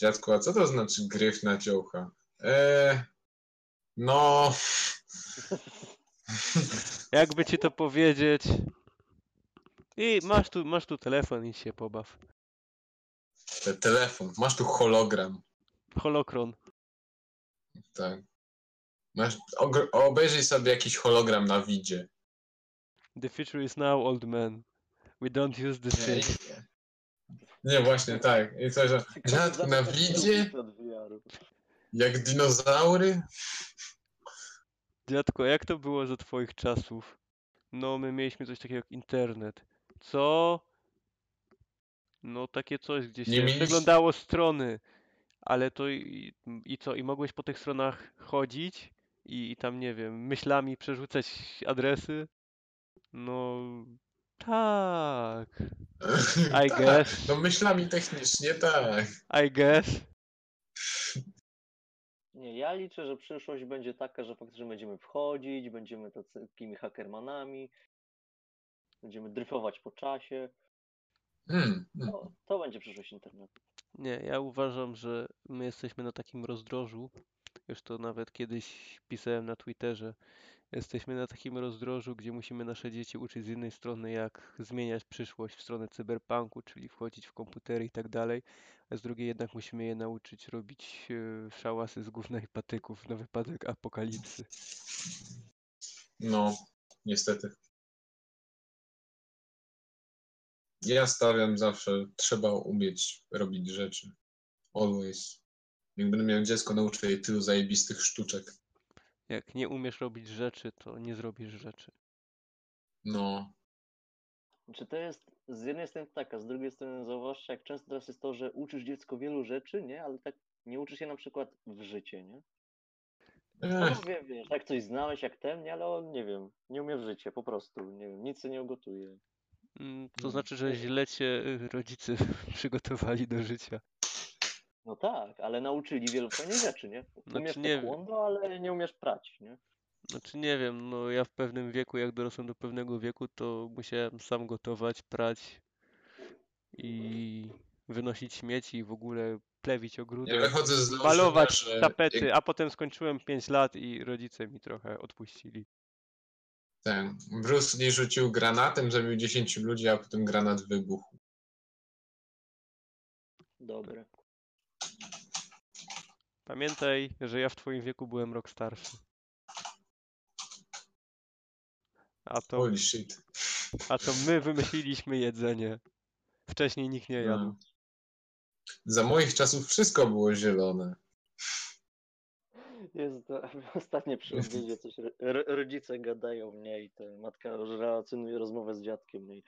Dziadku, a co to znaczy gryf na ciołcha? Eee, no... Jakby ci to powiedzieć. I masz tu, masz tu telefon i się pobaw. Te telefon. Masz tu hologram. Holokron. Tak. Masz, obejrzyj sobie jakiś hologram na widzie. The future is now, old man. We don't use the Nie, thing. Nie właśnie tak. I co, że na widzie, jak dinozaury? Dziadko, jak to było za twoich czasów? No, my mieliśmy coś takiego jak internet. Co? No, takie coś, gdzie Nie się mieliście- przeglądało strony. Ale to i, i co? I mogłeś po tych stronach chodzić i, i tam, nie wiem, myślami przerzucać adresy? No, tak. I tak, guess. No myślami technicznie tak. I guess. Nie, ja liczę, że przyszłość będzie taka, że faktycznie będziemy wchodzić, będziemy tacy- takimi hackermanami, będziemy dryfować po czasie. Hmm, hmm. No, to będzie przyszłość internetu. Nie, ja uważam, że my jesteśmy na takim rozdrożu. Już to nawet kiedyś pisałem na Twitterze. Jesteśmy na takim rozdrożu, gdzie musimy nasze dzieci uczyć z jednej strony, jak zmieniać przyszłość w stronę cyberpunku, czyli wchodzić w komputery i tak dalej, a z drugiej jednak musimy je nauczyć robić e, szałasy z gówna i patyków na wypadek apokalipsy. No, niestety. Ja stawiam zawsze, trzeba umieć robić rzeczy. Always. Jak będę miał dziecko, nauczę je tylu zajebistych sztuczek. Jak nie umiesz robić rzeczy, to nie zrobisz rzeczy. No, Czy to jest z jednej strony tak, a z drugiej strony zauważcie, jak często teraz jest to, że uczysz dziecko wielu rzeczy, nie? Ale tak nie uczysz się na przykład w życie, nie? No wiem, wiesz, jak coś znałeś jak ten, nie? Ale on, nie wiem, nie umie w życie, po prostu, nie wiem, nic się nie ugotuje. Mm, To znaczy, że źle cię y, rodzice przygotowali do życia. No tak, ale nauczyli wielu fajnych rzeczy, nie? Znaczy Umiesz nie wiem. taekwondo, ale nie umiesz prać, nie? Znaczy nie wiem, no ja w pewnym wieku, jak dorosłem do pewnego wieku, to musiałem sam gotować, prać i wynosić śmieci i w ogóle plewić ja ogródek, wychodzę z założenia, malować że tapety, a potem skończyłem 5 lat i rodzice mi trochę odpuścili. ten Bruce Lee rzucił granatem, zabił 10 ludzi, a potem granat wybuchł. Dobre. Pamiętaj, że ja w twoim wieku byłem rok starszy. A to, Holy shit. a to my wymyśliliśmy jedzenie. Wcześniej nikt nie jadł. No. Za moich czasów wszystko było zielone. Jest to, ostatnio przy obiedzie coś ro- ro- rodzice gadają mnie i ta matka relacjonuje rozmowę z dziadkiem. Nie?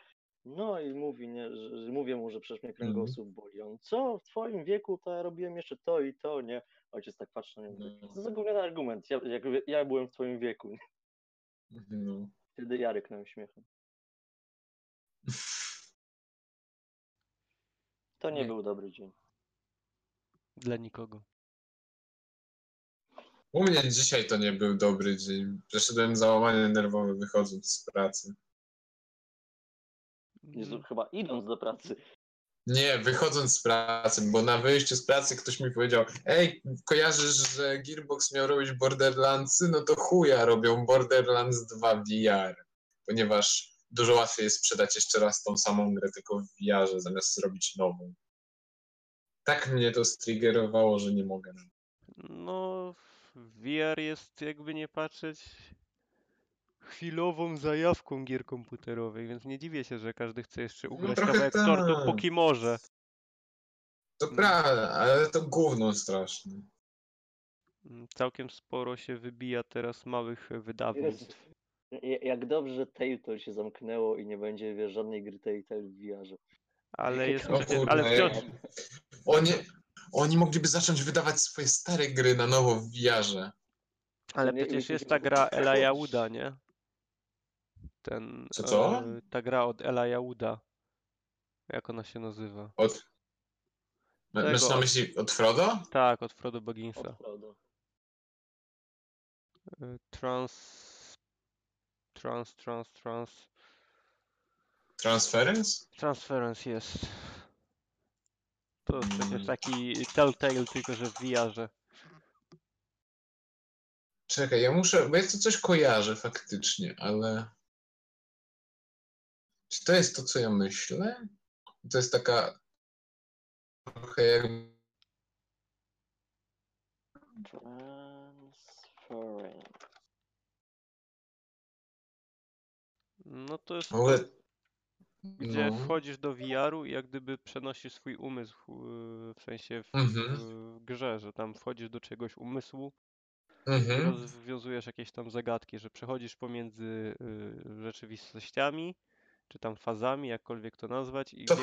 No i mówi, nie, że, mówię mu, że przecież mnie kręgosłup boli. On, co, w twoim wieku to ja robiłem jeszcze to i to, nie? Ojciec tak patrzy na mnie, mówi, No. za gówniany argument, ja, jak, ja byłem w twoim wieku. Nie? No. Wtedy Jarek nam śmiechem. To nie Nie. był dobry dzień. Dla nikogo. U mnie dzisiaj to nie był dobry dzień. Przeszedłem załamanie nerwowe wychodząc z pracy. Jezu, Mm, chyba idąc do pracy. Nie, wychodząc z pracy, bo na wyjściu z pracy ktoś mi powiedział Ej, kojarzysz, że Gearbox miał robić Borderlandsy? No to chuja robią Borderlands 2 VR. Ponieważ dużo łatwiej jest sprzedać jeszcze raz tą samą grę, tylko w VR-ze, zamiast zrobić nową. Tak mnie to striggerowało, że nie mogę. No, VR jest jakby nie patrzeć chwilową zajawką gier komputerowych, więc nie dziwię się, że każdy chce jeszcze ugrać No kawałek tortu tak. póki może. To prawda, ale to gówno straszne. Mm, Całkiem sporo się wybija teraz małych wydawnictw. Ja- Jak dobrze, Telltale się zamknęło i nie będzie wiesz, żadnej gry Telltale w VR-ze. Ale jest O przecież, ale wciąż, Oni, oni mogliby zacząć wydawać swoje stare gry na nowo w VR-ze. ale nie- przecież nie- jest ta gra Ela Jauda, nie? Ten, Co, co? e, ta gra od Ela Jauda. Jak ona się nazywa? Od... Ma- Masz na od- myśli od Frodo? Tak, od Frodo Bagginsa. E, Trans... Trans, trans, trans... Transference? Transference jest. To przecież Mm. taki Telltale, tylko że w VR-ze. Czekaj, ja muszę, bo ja to coś kojarzę faktycznie, ale... Czy to jest to, co ja myślę? To jest taka trochę jak Transferring. No to jest w ogóle... gdzie no. wchodzisz do VR-u i jak gdyby przenosisz swój umysł, yy, w sensie w, Mhm. w grze, że tam wchodzisz do czegoś umysłu Mhm. rozwiązujesz jakieś tam zagadki, że przechodzisz pomiędzy yy, rzeczywistościami, czy tam fazami, jakkolwiek to nazwać i To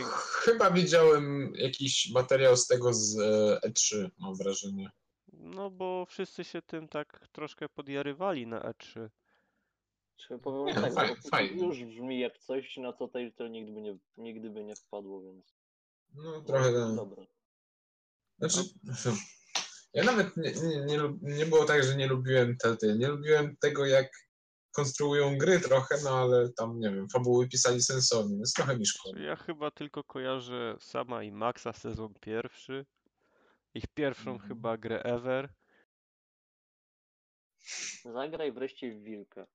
chyba widziałem jakiś materiał z tego z e, E3, mam wrażenie. no bo wszyscy się tym tak troszkę podjarywali na E E3. Czy powiem Nie, no, tak, faj- bo to fajnie. już brzmi jak coś, na co Telltale nigdy by nie, nigdy by nie wpadło, więc... No trochę tak. Dobra. Znaczy, ja nawet nie, nie, nie, nie było tak, że nie lubiłem Telltale. Nie lubiłem tego, jak konstruują gry trochę, no ale tam, nie wiem, fabuły pisali sensownie, więc trochę mi szkoda. Ja chyba tylko kojarzę sama i Maxa sezon pierwszy. Ich pierwszą Mhm. chyba grę ever. Zagraj wreszcie w Wilka.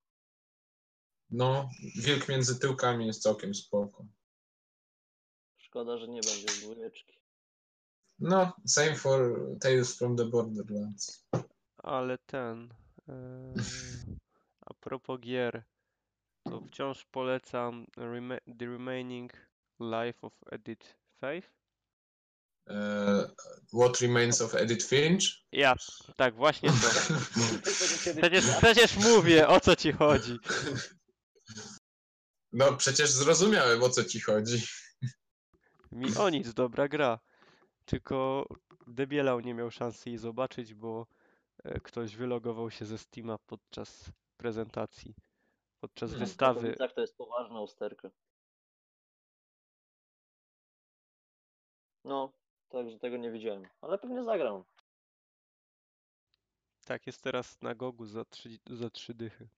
No, Wilk między tyłkami jest całkiem spoko. Szkoda, że nie będzie dwójeczki. No, same for Tales from the Borderlands. Ale ten. a propos gier, to wciąż polecam rema The Remaining Life of Edith Faith. E, What Remains of Edith Finch? Ja, tak, właśnie to. Przecież, przecież mówię, o co ci chodzi. No, przecież zrozumiałem, o co ci chodzi. Mi o nic, dobra gra. Tylko Debielał nie miał szansy jej zobaczyć, bo e, ktoś wylogował się ze Steama podczas prezentacji, podczas Hmm. wystawy. Tak, to jest poważna usterka. No, także tego nie widziałem. Ale pewnie zagram. Tak, jest teraz na Gogu za trzy, za trzy dychy.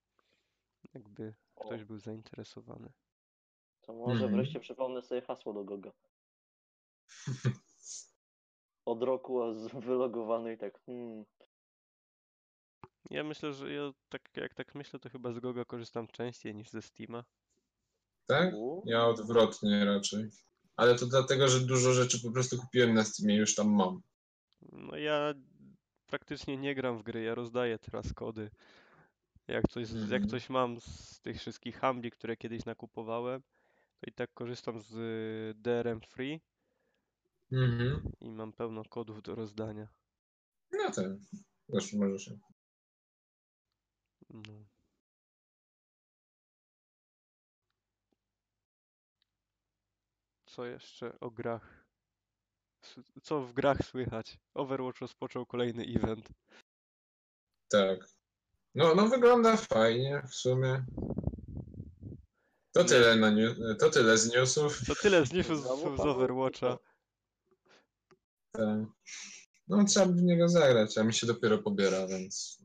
Jakby O, ktoś był zainteresowany. to może Mhm. wreszcie przypomnę sobie hasło do Goga. Od roku z- wylogowany i tak. Hmm, Ja myślę, że ja tak jak tak myślę, to chyba z Goga korzystam częściej niż ze Steama. Tak? Ja odwrotnie raczej. Ale to dlatego, że dużo rzeczy po prostu kupiłem na Steamie, już tam mam. No ja praktycznie nie gram w gry, ja rozdaję teraz kody. Jak coś, z- jak Mhm. coś mam z tych wszystkich handli, które kiedyś nakupowałem, to i tak korzystam z y, DRM Free Mhm. i mam pełno kodów do rozdania. No tak. Też może się. No. Co jeszcze o grach? Co w grach słychać? Overwatch rozpoczął kolejny event. Tak. No, no wygląda fajnie w sumie. To tyle, na niu- to tyle z newsów. To tyle z newsów z? Overwatcha. Tak. No trzeba by w niego zagrać, a mi się dopiero pobiera, więc...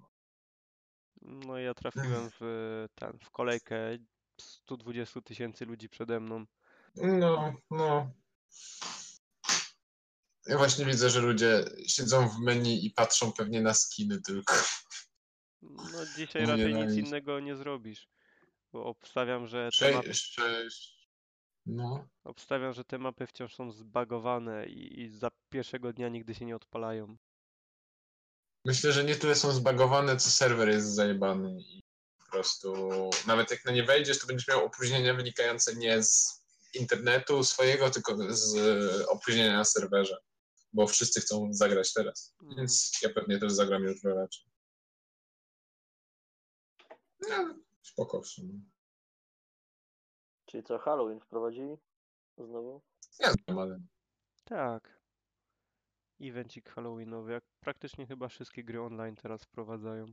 No ja trafiłem w ten, w kolejkę 120 tysięcy ludzi przede mną. No, no. Ja właśnie widzę, że ludzie siedzą w menu i patrzą pewnie na skiny tylko. No dzisiaj raczej nic innego nie zrobisz. Bo obstawiam, że te mapy, sześć. No. obstawiam, że te mapy wciąż są zbagowane i, i za pierwszego dnia nigdy się nie odpalają. Myślę, że nie tyle są zbagowane, co serwer jest zajebany i po prostu nawet jak na nie wejdziesz, to będziesz miał opóźnienia wynikające nie z internetu swojego, tylko z opóźnienia na serwerze, bo wszyscy chcą zagrać teraz, No. więc ja pewnie też zagram jutro raczej. No, spoko w sumie. Czyli co, Halloween wprowadzili? Znowu? Ja znam, ale Tak. Evencik Halloweenowy, jak praktycznie chyba wszystkie gry online teraz wprowadzają.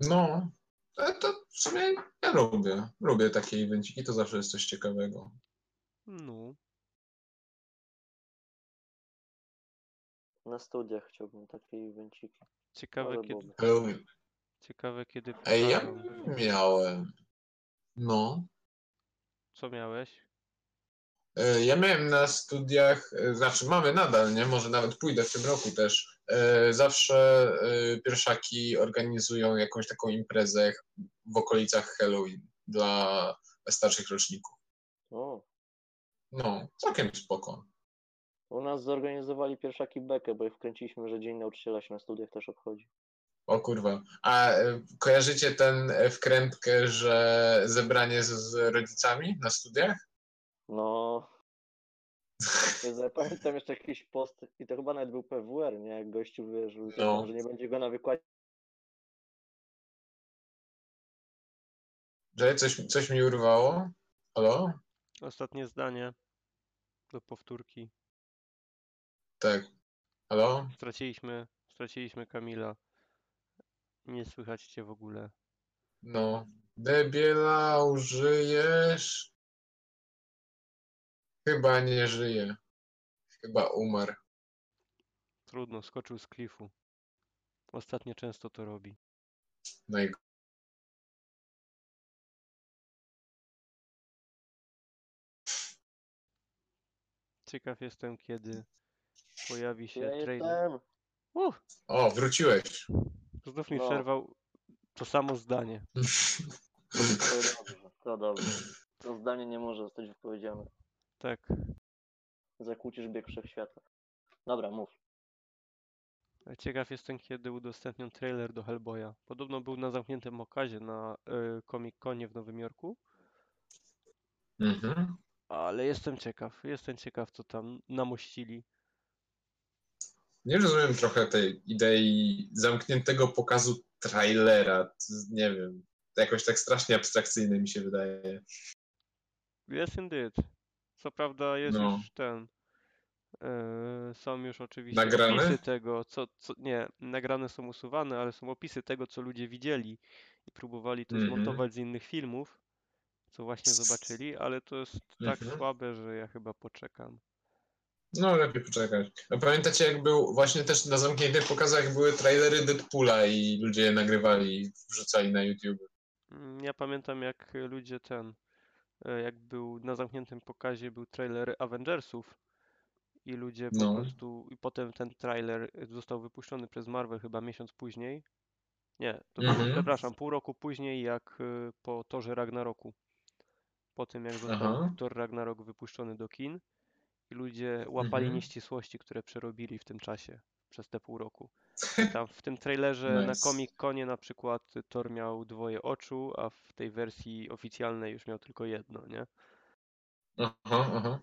no, ale to w sumie ja lubię. Lubię takie evenciki, to zawsze jest coś ciekawego. No, Na studiach chciałbym takie evenciki. ciekawe Ale kiedy. Halloween. ciekawe kiedy Ej, ja miałem. No. Co miałeś? E, Ja miałem na studiach, e, znaczy mamy nadal, nie? Może nawet pójdę w tym roku też. e, Zawsze pierwszaki organizują jakąś taką imprezę w okolicach Halloween dla starszych roczników. O, No, całkiem spoko. u nas zorganizowali pierwszaki bekę, bo ich wkręciliśmy, że Dzień Nauczyciela się na studiach też obchodzi. O kurwa. A kojarzycie ten wkrętkę, że zebranie z, z rodzicami na studiach? No. Ja pamiętam jeszcze jakiś post i to chyba nawet był PWR, nie? Jak gościu wyżył, No. że nie będzie go na wykładzie. Że coś, coś mi urwało? Halo? Ostatnie zdanie do powtórki. Tak. Halo? Straciliśmy, straciliśmy Kamila. Nie słychać cię w ogóle. No. Debiela, żyjesz? Chyba nie żyje. Chyba umarł. Trudno, skoczył z klifu. Ostatnio często to robi. Naj... Ciekaw jestem, kiedy pojawi się Ja trailer. jestem. Uff, O, wróciłeś. znów mi No. przerwał to samo zdanie. To dobrze, to dobrze. To zdanie nie może zostać wypowiedziane. Tak. Zakłócisz bieg wszechświata. Dobra, mów. Ciekaw jestem, kiedy udostępnią trailer do Hellboya. Podobno był na zamkniętym okazie na y, Comic Conie w Nowym Jorku, Mhm. ale jestem ciekaw. Jestem ciekaw, co tam namościli. Nie rozumiem trochę tej idei zamkniętego pokazu trailera. To Nie wiem. To jakoś tak strasznie abstrakcyjne mi się wydaje. Yes, indeed. Co prawda jest No. już ten. y, są już oczywiście Nagrane? opisy tego, co, co. Nie, nagrane są usuwane, ale są opisy tego, co ludzie widzieli i próbowali to Mhm. zmontować z innych filmów, co właśnie zobaczyli, ale to jest tak Mhm. słabe, że ja chyba poczekam. No, lepiej poczekać. A pamiętacie, jak był właśnie też na zamkniętych pokazach były trailery Deadpoola i ludzie je nagrywali i wrzucali na YouTube. Mm, Ja pamiętam jak ludzie ten, jak był na zamkniętym pokazie był trailer Avengersów i ludzie po No. prostu, i potem ten trailer został wypuszczony przez Marvel chyba miesiąc później. Nie, to Mhm. przepraszam, pół roku później jak e, po Torze Ragnaroku. Po tym jak został Aha. Thor Ragnarok wypuszczony do kin i ludzie łapali Mhm. nieścisłości, które przerobili w tym czasie, przez te pół roku. Tam w tym trailerze na Nice. Comic Conie na przykład Thor miał dwoje oczu, a w tej wersji oficjalnej już miał tylko jedno, nie? Aha, aha.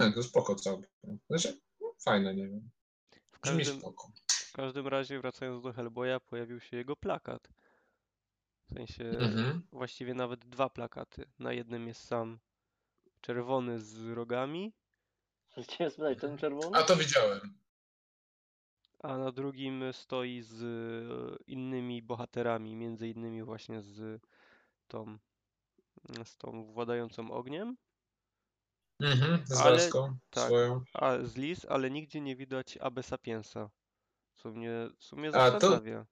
No, to spoko całkiem. Znaczy, no, fajne, nie wiem. W każdym, spoko. w każdym razie, wracając do Hellboya, pojawił się jego plakat. W sensie Mhm. właściwie nawet dwa plakaty. Na jednym jest sam czerwony z rogami, Chciałem spytać, ten czerwony? A to widziałem. A na drugim stoi z e, innymi bohaterami, między innymi właśnie z tą, z tą władającą ogniem, Mhm, z Ale- laską tak. swoją. a z Lis, ale nigdzie nie widać Abe Sapiensa. Co mnie, co mnie A, to- zastanawia.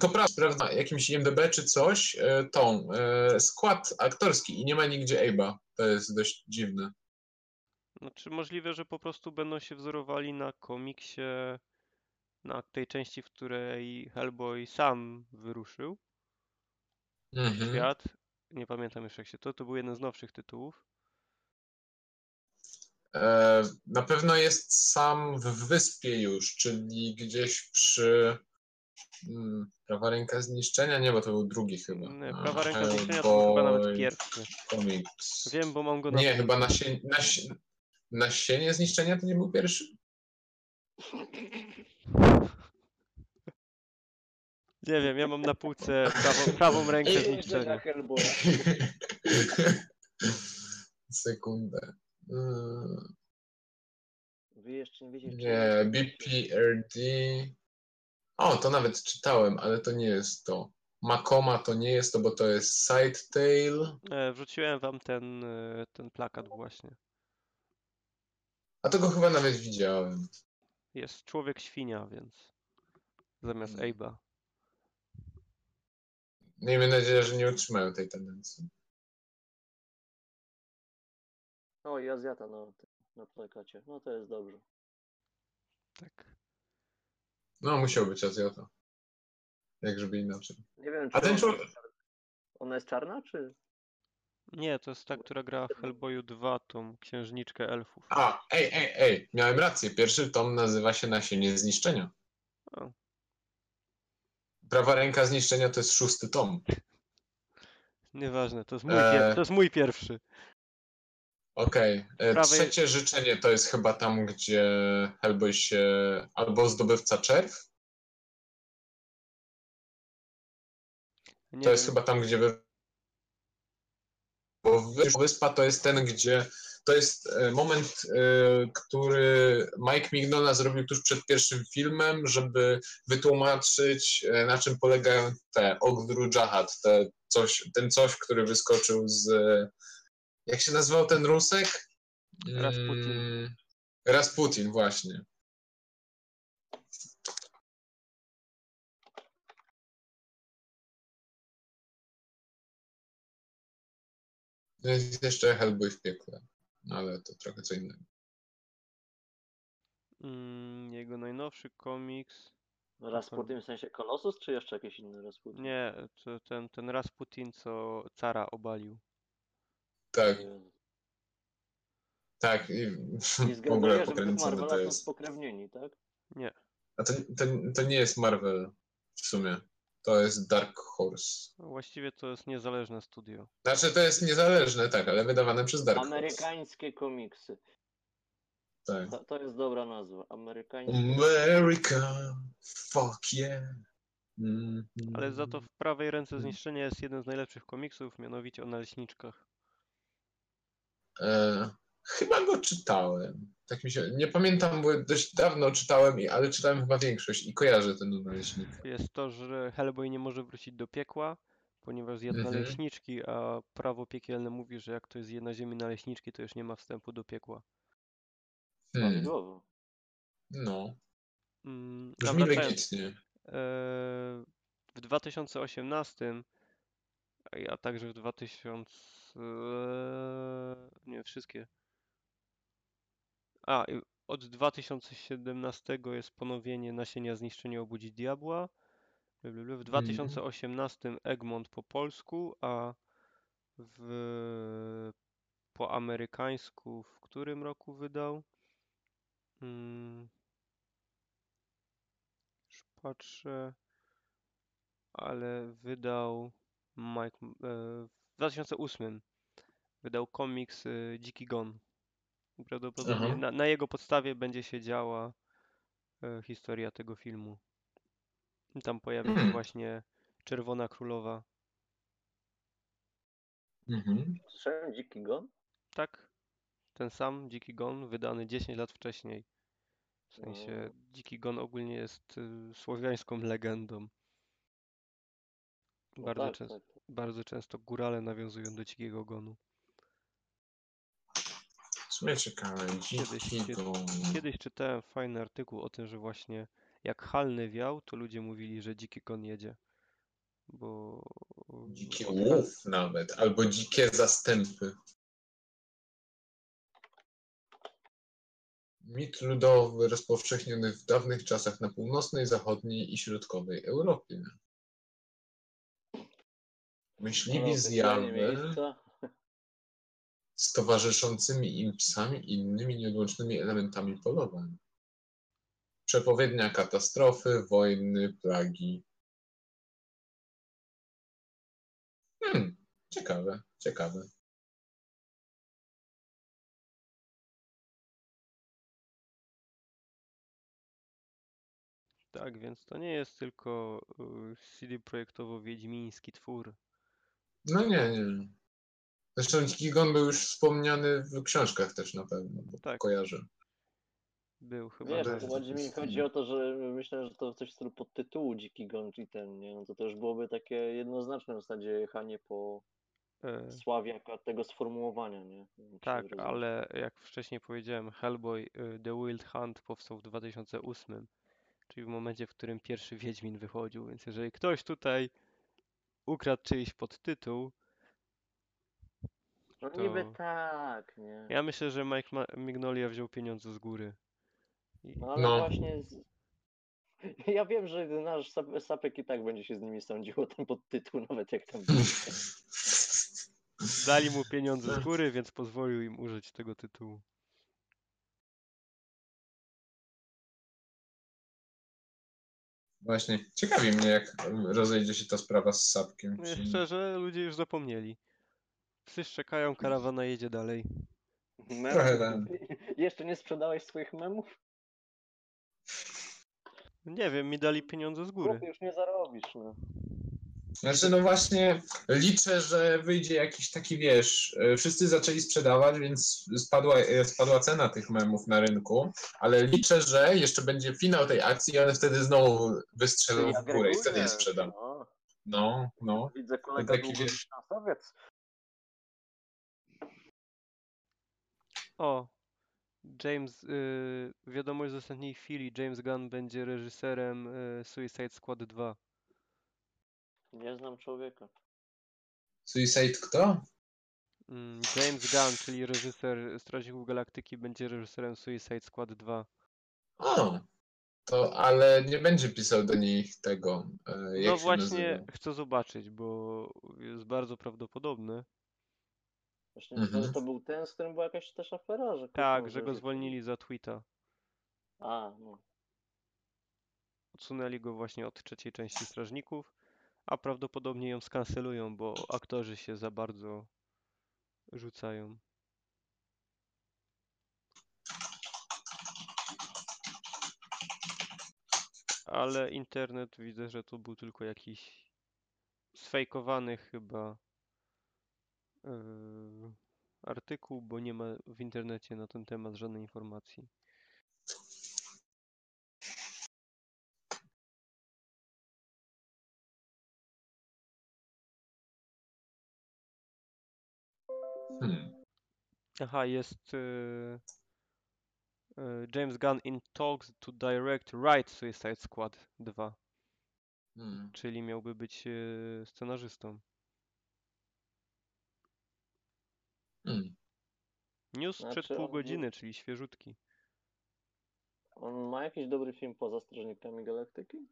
To prawda, jakimś IMDB czy coś, e, tą, e, skład aktorski i nie ma nigdzie Abe'a. To jest dość dziwne. Znaczy możliwe, że po prostu będą się wzorowali na komiksie, na tej części, w której Hellboy sam wyruszył Mhm. świat. Nie pamiętam już jak się to, to był jeden z nowszych tytułów. E, na pewno jest sam w wyspie już, czyli gdzieś przy mm, prawa ręka zniszczenia? Nie, bo to był drugi chyba. Nie, A, Prawa ręka zniszczenia to był chyba nawet pierwszy. Comics. Wiem, bo mam go na Nie, chyba na, na, na sienie zniszczenia to nie był pierwszy? Nie wiem, ja mam na półce prawą, prawą rękę zniszczenia. Sekundę. Wy jeszcze nie wiecie, czy Nie, BPRD. O, to nawet czytałem, ale to nie jest to. Makoma to nie jest to, bo to jest Sidetail. E, Wrzuciłem wam ten, e, ten plakat właśnie. A tego chyba nawet widziałem. Jest człowiek świnia, więc zamiast Hmm. Abe'a. Miejmy nadzieję, że nie utrzymają tej tendencji. O, i Azjata na, na plakacie. No to jest dobrze. Tak. No, musiał być Azjata. Jak żeby inaczej. Nie wiem, czy A ten człowiek... ona jest czarna, czy... Nie, to jest ta, która gra w Hellboyu 2, tą księżniczkę elfów. A, ej, ej, ej, miałem rację. Pierwszy tom nazywa się Nasienie Zniszczenia. O. Prawa ręka zniszczenia to jest szósty tom. Nieważne, to jest mój, Eee. pier- to jest mój pierwszy. Okej. e, Prawej- Trzecie życzenie to jest chyba tam, gdzie Hellboy się... Albo zdobywca czerw? Nie To jest wiem. chyba tam, gdzie wy... Bo wy- wyspa to jest ten, gdzie to jest e, moment, e, który Mike Mignola zrobił tuż przed pierwszym filmem, żeby wytłumaczyć, e, na czym polegają te Ogdru Jahad, te coś, ten coś, który wyskoczył z. Jak się nazywał ten Rusek? Rasputin. Mm, Rasputin, właśnie. Jest jeszcze Hellboy w piekle, no ale to trochę co innego. Mm, jego najnowszy komiks. Rasputin w sensie Kolosus, czy jeszcze jakiś inny Rasputin? Nie, to ten, ten Rasputin, co cara obalił. Tak, tak. I I w ogóle pokręcone to są jest. spokrewnieni, tak? Nie, A to, to, to nie jest Marvel w sumie. To jest Dark Horse. właściwie to jest niezależne studio. Znaczy to jest niezależne, tak, ale wydawane przez Dark Horse. Amerykańskie komiksy. Tak. To, to jest dobra nazwa. Amerykańskie. America, fuck yeah. Mhm. Ale za to w prawej ręce Mm. zniszczenia jest jeden z najlepszych komiksów, mianowicie o naleśniczkach. E, chyba go czytałem. Tak mi się. Nie pamiętam, bo dość dawno czytałem, i- ale czytałem chyba większość i kojarzę ten naleśnik. Jest to, że Hellboy nie może wrócić do piekła, ponieważ zjadł Mhm. naleśniczki, a prawo piekielne mówi, że jak ktoś zje na ziemi naleśniczki, to już nie ma wstępu do piekła. Hmm. Prawidłowo. No, Mm, brzmi legitnie. e, w 2018, a także w 2000, e, nie wszystkie. A, od 2017 jest ponowienie Nasienia Zniszczenia Obudzić Diabła. W 2018 Egmont po polsku, a w, po amerykańsku w którym roku wydał? Mm, już patrzę, ale wydał Mike, e, w 2008 wydał komiks e, Dziki Gon. Prawdopodobnie na, na jego podstawie będzie się działa e, historia tego filmu. I tam pojawi się Mhm. właśnie Czerwona Królowa. Mhm. Słyszałem Dziki Gon? Tak, ten sam Dziki Gon, wydany 10 lat wcześniej. W sensie. Dziki Gon ogólnie jest y, słowiańską legendą. No Bardzo, tak, częs- tak. bardzo często górale nawiązują do Dzikiego Gonu. Sumie ciekawe. Kiedyś, Dziki. Kiedyś czytałem fajny artykuł o tym, że właśnie jak halny wiał, to ludzie mówili, że Dziki Gon jedzie. Bo Dziki od łów nawet, albo dzikie zastępy. Mit ludowy rozpowszechniony w dawnych czasach na północnej, zachodniej i środkowej Europie. Myśliwi No, z oficjalnie Jawy miejsca. Z towarzyszącymi im psami i innymi nieodłącznymi elementami polowań. Przepowiednia katastrofy, wojny, plagi. Hmm, ciekawe, ciekawe. Tak, więc to nie jest tylko y, CD Projektowo-Wiedźmiński twór. No nie, nie. Zresztą Dziki Gon był już wspomniany w książkach też na pewno, bo Tak. kojarzę. Był chyba że- bardziej mi chodzi o to, że myślę, że to coś w stylu podtytułu Dziki Gon czy ten, nie? No to też byłoby takie jednoznaczne w zasadzie jechanie po e, sławie jako tego sformułowania, nie? Nie Tak, ale jak wcześniej powiedziałem, Hellboy y, The Wild Hunt powstał w 2008, czyli w momencie, w którym pierwszy Wiedźmin wychodził, więc jeżeli ktoś tutaj ukradł czyjś podtytuł, No to... niby tak, nie? Ja myślę, że Mike Ma Mignolia wziął pieniądze z góry. I... No ale No. właśnie. Z... Ja wiem, że nasz Sap- Sapek i tak będzie się z nimi sądził o ten podtytuł, nawet jak tam. Dali mu pieniądze z góry, więc pozwolił im użyć tego tytułu. Właśnie, ciekawi mnie, jak rozejdzie się ta sprawa z Sapkiem. Czy... Szczerze, ludzie już zapomnieli. Psy szczekają, karawana jedzie dalej. Trochę tak. Jeszcze nie sprzedałeś swoich memów? Nie wiem, mi dali pieniądze z góry. Chłopie, już nie zarobisz, no. Znaczy, no właśnie, liczę, że wyjdzie jakiś taki, wiesz, e, wszyscy zaczęli sprzedawać, więc spadła, e, spadła cena tych memów na rynku, ale liczę, że jeszcze będzie finał tej akcji i one wtedy znowu wystrzelą w górę i wtedy je sprzedam. No, No, no. widzę kolega taki, długo wiesz-. O, James, y, wiadomość z ostatniej chwili, James Gunn będzie reżyserem y, Suicide Squad 2. Nie znam człowieka. Suicide kto? Mm, James Gunn, czyli reżyser Strażników Galaktyki, będzie reżyserem Suicide Squad 2. O, to ale nie będzie pisał do nich tego, e, jak No się właśnie, nazywa. chcę zobaczyć, bo jest bardzo prawdopodobne. Właśnie Mhm. to, to był ten, z którym była jakaś też afera, że Tak, że go zwolnili za tweeta. A, no. Odsunęli go właśnie od trzeciej części Strażników, a prawdopodobnie ją skancelują, bo aktorzy się za bardzo rzucają. Ale internet widzę, że to był tylko jakiś sfejkowany chyba artykuł, bo nie ma w internecie na ten temat żadnej informacji. Hmm. Aha, jest yy, yy, James Gunn in talks to direct Right Suicide Squad 2, Hmm. czyli miałby być yy, scenarzystą. Hmm. News sprzed Znaczy, pół on- godziny, czyli świeżutki. On ma jakiś dobry film poza Strażnikami Galaktyki?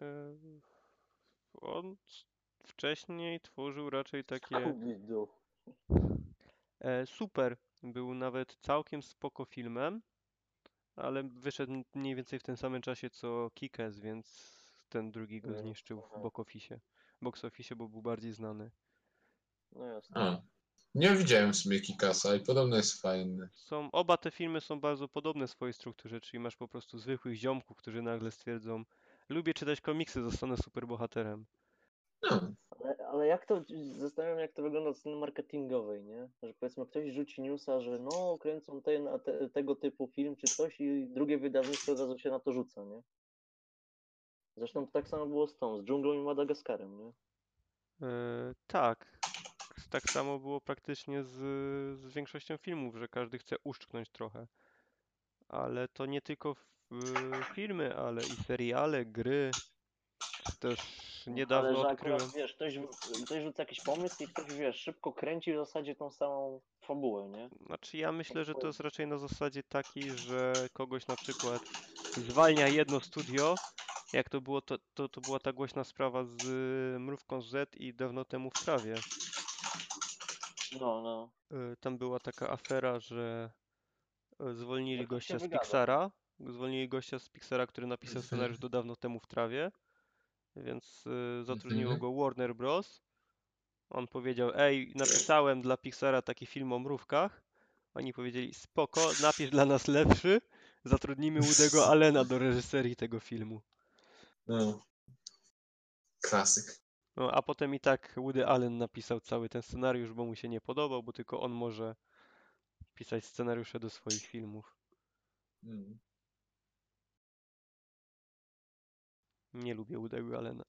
Yy, on wcześniej tworzył raczej takie e, super. Był nawet całkiem spoko filmem, ale wyszedł mniej więcej w tym samym czasie co Kick-Ass, więc ten drugi go Mm, zniszczył w box office. Box office, bo był bardziej znany. No jasne. A. Nie widziałem w sumie Kikasa i podobno jest fajny. Są, oba te filmy są bardzo podobne w swojej strukturze, czyli masz po prostu zwykłych ziomków, którzy nagle stwierdzą lubię czytać komiksy, zostanę superbohaterem. No. Ale, ale jak to, zastanawiam jak to wygląda od strony marketingowej, nie? Że powiedzmy ktoś rzuci newsa, że no kręcą ten, a te, tego typu film czy coś i drugie wydawnictwo od razu się na to rzuca, nie? Zresztą tak samo było z tą, z dżunglą i Madagaskarem, nie? E, tak. Tak samo było praktycznie z, z większością filmów, że każdy chce uszczknąć trochę. Ale to nie tylko w, y, filmy, ale i seriale, gry. Też niedawno Ale że odkryłem. akurat, wiesz, ktoś, ktoś rzuca jakiś pomysł i ktoś, wiesz, szybko kręci w zasadzie tą samą fabułę, nie? Znaczy ja myślę, że to jest raczej na zasadzie takiej, że kogoś na przykład zwalnia jedno studio, jak to było, to, to, to była ta głośna sprawa z y, Mrówką Z i dawno temu w trawie. No, no. Y, Tam była taka afera, że y, zwolnili Jak to się gościa z? Pixara. Zwolnili gościa z Pixara, który napisał Mhm. scenariusz do dawno temu w trawie. Więc y, zatrudniło Mhm. go Warner Bros. On powiedział, ej, napisałem dla Pixara taki film o mrówkach. Oni powiedzieli, spoko, napisz dla nas lepszy. Zatrudnimy Woody'ego Allena do reżyserii tego filmu. no. Klasyk. No, a potem i tak Woody Allen napisał cały ten scenariusz, bo mu się nie podobał, bo tylko on może pisać scenariusze do swoich filmów. Hmm. Nie lubię Woody'ego Allena.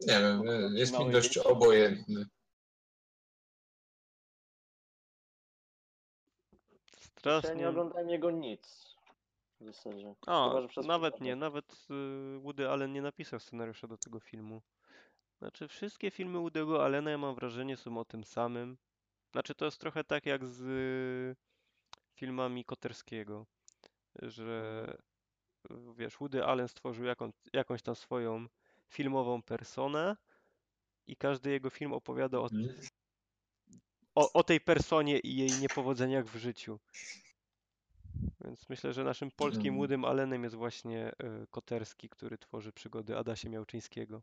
Nie wiem, Spoko, jest mi dość dzieci. obojętny. Ja nie Strasznie. oglądałem jego nic. W zasadzie. A, Chyba, przez nawet nie, nawet y, Woody Allen nie napisał scenariusza do tego filmu. Znaczy, wszystkie filmy Woody'ego Allena, ja mam wrażenie, są o tym samym. Znaczy, to jest trochę tak jak z y, filmami Koterskiego, że y, wiesz, Woody Allen stworzył jaką, jakąś tam swoją filmową personę i każdy jego film opowiada o, Mhm. o, o tej personie i jej niepowodzeniach w życiu. Więc myślę, że naszym polskim Mhm. Woodym Allenem jest właśnie y, Koterski, który tworzy przygody Adasia Miałczyńskiego.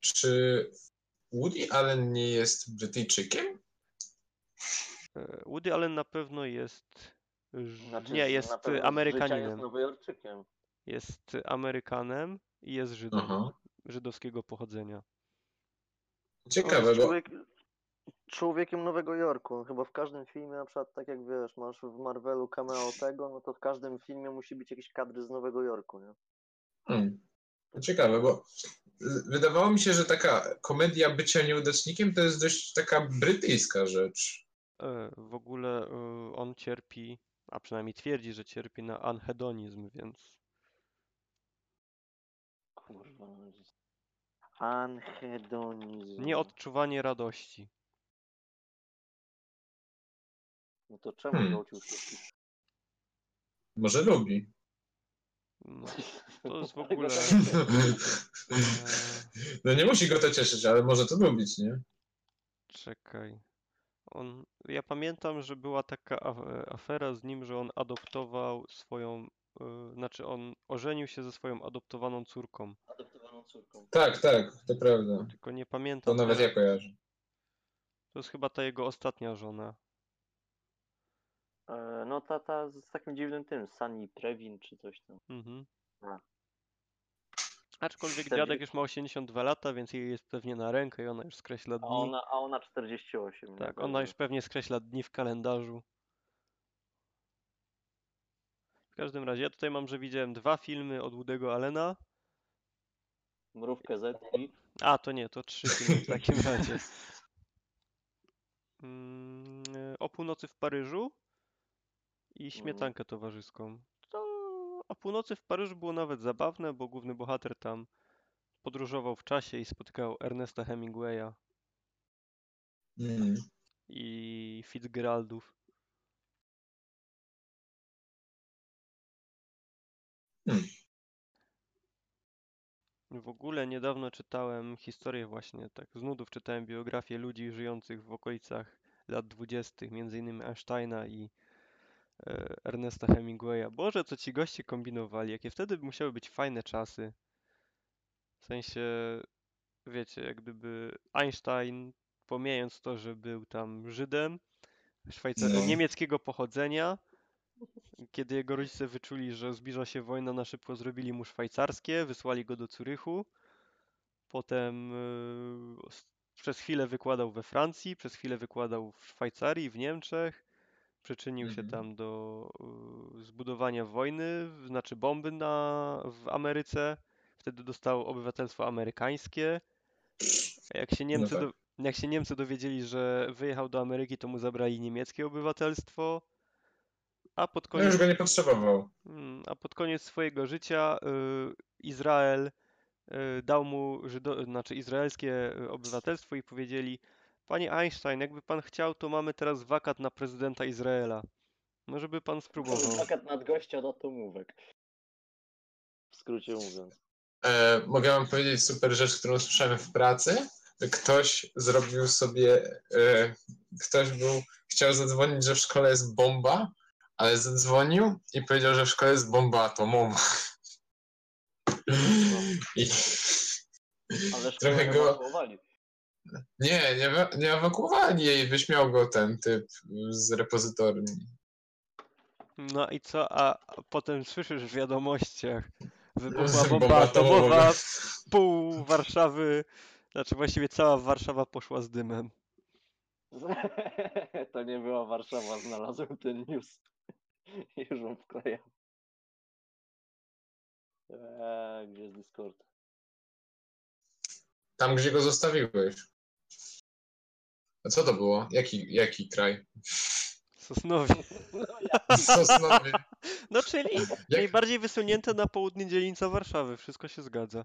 Czy Woody Allen nie jest Brytyjczykiem? E, Woody Allen na pewno jest. Znaczy, nie, jest Amerykaninem. jest Nowojorczykiem. Jest Amerykanem i jest Żydem Aha. żydowskiego pochodzenia. Ciekawe, jest bo człowiek, człowiekiem Nowego Jorku. Chyba w każdym filmie, na przykład tak jak wiesz, masz w Marvelu cameo tego, no to w każdym filmie musi być jakiś kadry z Nowego Jorku, nie? Hmm. To ciekawe, bo wydawało mi się, że taka komedia bycia nieudacznikiem to jest dość taka brytyjska rzecz. E, W ogóle e, on cierpi, a przynajmniej twierdzi, że cierpi na anhedonizm, więc Kurwa. no Anhedonizm. nieodczuwanie radości. No to czemu Hmm. gwałcił wszystkich? Może lubi. No, to jest w ogóle. e, No nie musi go to cieszyć, ale może to lubić, nie? Czekaj. On, ja pamiętam, że była taka af- afera z nim, że on adoptował swoją, e, znaczy on ożenił się ze swoją adoptowaną córką. Adoptowaną córką. Tak, tak, to prawda. Tylko nie To pamiętam. nawet ja kojarzę. To jest chyba ta jego ostatnia żona. E, no ta, ta z takim dziwnym tym, Sunny Previn czy coś tam. Mhm. A. Aczkolwiek Wtedy- dziadek już ma 82 lata, więc jej jest pewnie na rękę i ona już skreśla A dni. ona, a ona 48. nie? Tak, ona już pewnie skreśla dni w kalendarzu. W każdym razie, ja tutaj mam, że widziałem dwa filmy od Woody'ego Allena. Mrówkę Z i... A, to nie, to trzy filmy w takim razie. Mm, e, O północy w Paryżu i Śmietankę towarzyską. To o północy w Paryżu było nawet zabawne, bo główny bohater tam podróżował w czasie i spotykał Ernesta Hemingwaya Mm. i Fitzgeraldów. Hmm. W ogóle niedawno czytałem historię właśnie, tak z nudów czytałem biografię ludzi żyjących w okolicach lat 20., między innymi Einsteina i Ernesta Hemingwaya. Boże, co ci goście kombinowali, jakie wtedy musiały być fajne czasy. W sensie, wiecie, jak gdyby Einstein, pomijając to, że był tam Żydem, Szwajcar No. niemieckiego pochodzenia, kiedy jego rodzice wyczuli, że zbliża się wojna, na szybko zrobili mu szwajcarskie, wysłali go do Curychu. Potem yy, przez chwilę wykładał we Francji, przez chwilę wykładał w Szwajcarii, w Niemczech. Przyczynił się Mhm. tam do yy, zbudowania wojny, znaczy bomby na, w Ameryce. Wtedy dostał obywatelstwo amerykańskie. A Jak się Niemcy, tak. do, jak się Niemcy dowiedzieli, że wyjechał do Ameryki, to mu zabrali niemieckie obywatelstwo. A pod No koniec już go nie potrzebował. Mm, A pod koniec swojego życia y, Izrael y, dał mu Żydo, znaczy izraelskie y, obywatelstwo i powiedzieli: Panie Einstein, jakby pan chciał, to mamy teraz wakat na prezydenta Izraela. Może by pan spróbował. Plakat nad gościa od atomówek. W skrócie mówiąc. E, mogę wam powiedzieć super rzecz, którą słyszałem w pracy. Ktoś zrobił sobie, e, ktoś był, chciał zadzwonić, że w szkole jest bomba, ale zadzwonił i powiedział, że w szkole jest bomba atomowa. I Ale Trochę go- ewakuowali. Nie, nie, nie ewakuowali jej, wyśmiał go ten typ z repozytorni. No i co? A potem słyszysz w wiadomościach: wybuchła Bomba atomowa, pół Warszawy, znaczy właściwie cała Warszawa poszła z dymem. To nie była Warszawa, znalazłem ten news. Już wam wklejam. Eee, gdzie jest Discord? Tam, gdzie go zostawiłeś. A co to było? Jaki, jaki kraj? Sosnowie. Sosnowie. No czyli Jak, najbardziej wysunięta na południe dzielnica Warszawy. Wszystko się zgadza.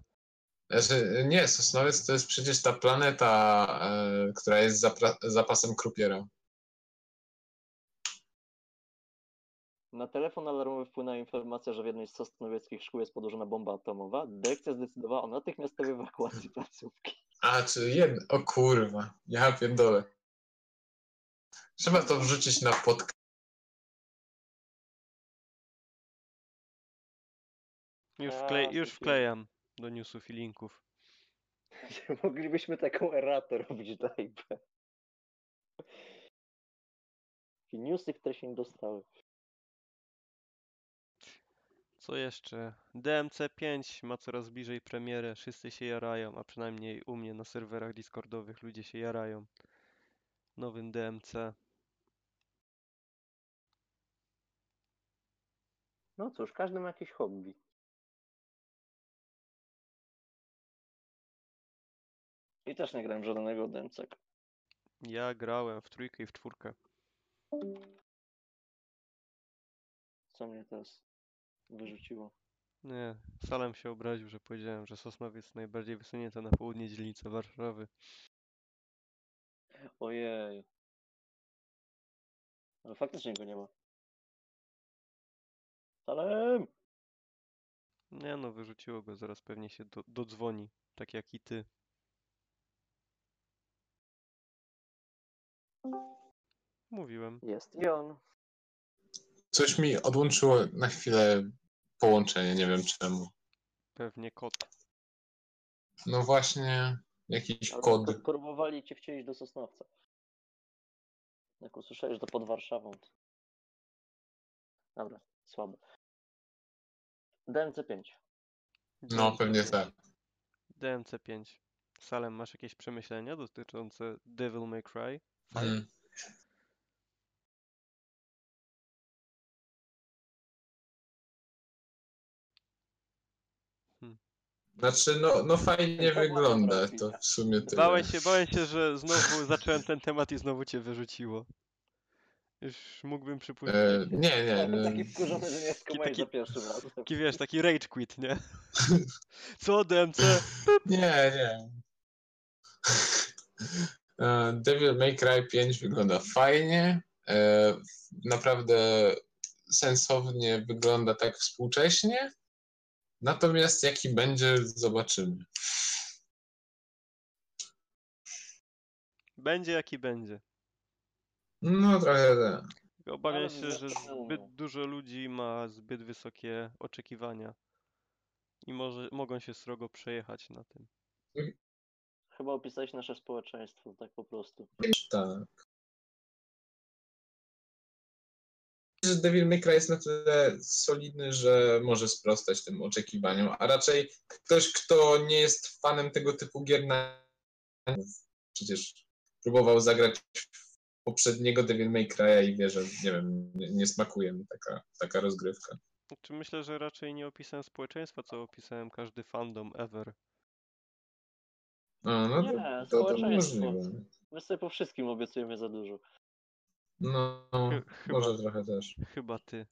Znaczy, nie, Sosnowiec to jest przecież ta planeta, e, która jest za pra- zapasem Krupiera. Na telefon alarmowy wpłynęła informacja, że w jednej z sosnowieckich szkół jest podłożona bomba atomowa. Dyrekcja zdecydowała o natychmiastowej ewakuacji placówki. A, czy jedno. O kurwa, ja pierdolę. Trzeba to wrzucić na podcast. Już, wklej, już wklejam do newsów i linków. Moglibyśmy taką eratę robić dla IP. I newsy, które się nie dostały. Co jeszcze? DMC5 ma coraz bliżej premierę, wszyscy się jarają, a przynajmniej u mnie na serwerach Discordowych ludzie się jarają. Nowym DMC. No cóż, każdy ma jakieś hobby. I też nie grałem żadnego demcek. Ja grałem w trójkę i w czwórkę. Co mnie teraz wyrzuciło. Nie, Salem się obraził, że powiedziałem, że Sosnowiec najbardziej wysunięta na południe dzielnica Warszawy. Ojej. Ale faktycznie go nie ma. Salem! Nie no, wyrzuciło go, zaraz pewnie się do, dodzwoni, tak jak i ty. Mówiłem. Jest i on. Coś mi odłączyło na chwilę połączenie, nie wiem czemu. Pewnie kot. No właśnie, jakiś Albo kod. pró- próbowali cię wcielić do Sosnowca. Jak usłyszałeś, to pod Warszawą. Dobra, słabo. DMC5. No pewnie tak. DMC5. Salem, masz jakieś przemyślenia dotyczące Devil May Cry? Mm. Znaczy, no, no fajnie wygląda to w sumie tyle. Bałem się, bałem się, że znowu zacząłem ten temat i znowu cię wyrzuciło. Już mógłbym przypuścić. E, nie, nie, nie. taki wkurzony, że nie skumaj taki- za pierwszym razem. Taki wiesz, taki rage quit, nie? Co DMC? Nie, nie. E, Devil May Cry 5 wygląda fajnie. E, Naprawdę sensownie wygląda tak współcześnie. Natomiast jaki będzie, zobaczymy. Będzie jaki będzie. No trochę tak. Obawiam się, że zbyt dużo ludzi ma zbyt wysokie oczekiwania. I może mogą się srogo przejechać na tym. Chyba opisałeś nasze społeczeństwo, tak po prostu. tak. Że Devil May Cry jest na tyle solidny, że może sprostać tym oczekiwaniom, a raczej ktoś, kto nie jest fanem tego typu gier na... przecież próbował zagrać poprzedniego Devil May Cry'a i wie, że nie wiem, nie, nie smakuje mi taka, taka rozgrywka. Znaczy myślę, że raczej nie opisałem społeczeństwa, co opisałem każdy fandom ever. No, no Nie, to, to, to społeczeństwo. możliwe. My sobie po wszystkim obiecujemy za dużo. No, Chy- chyba, może trochę też. chyba ty.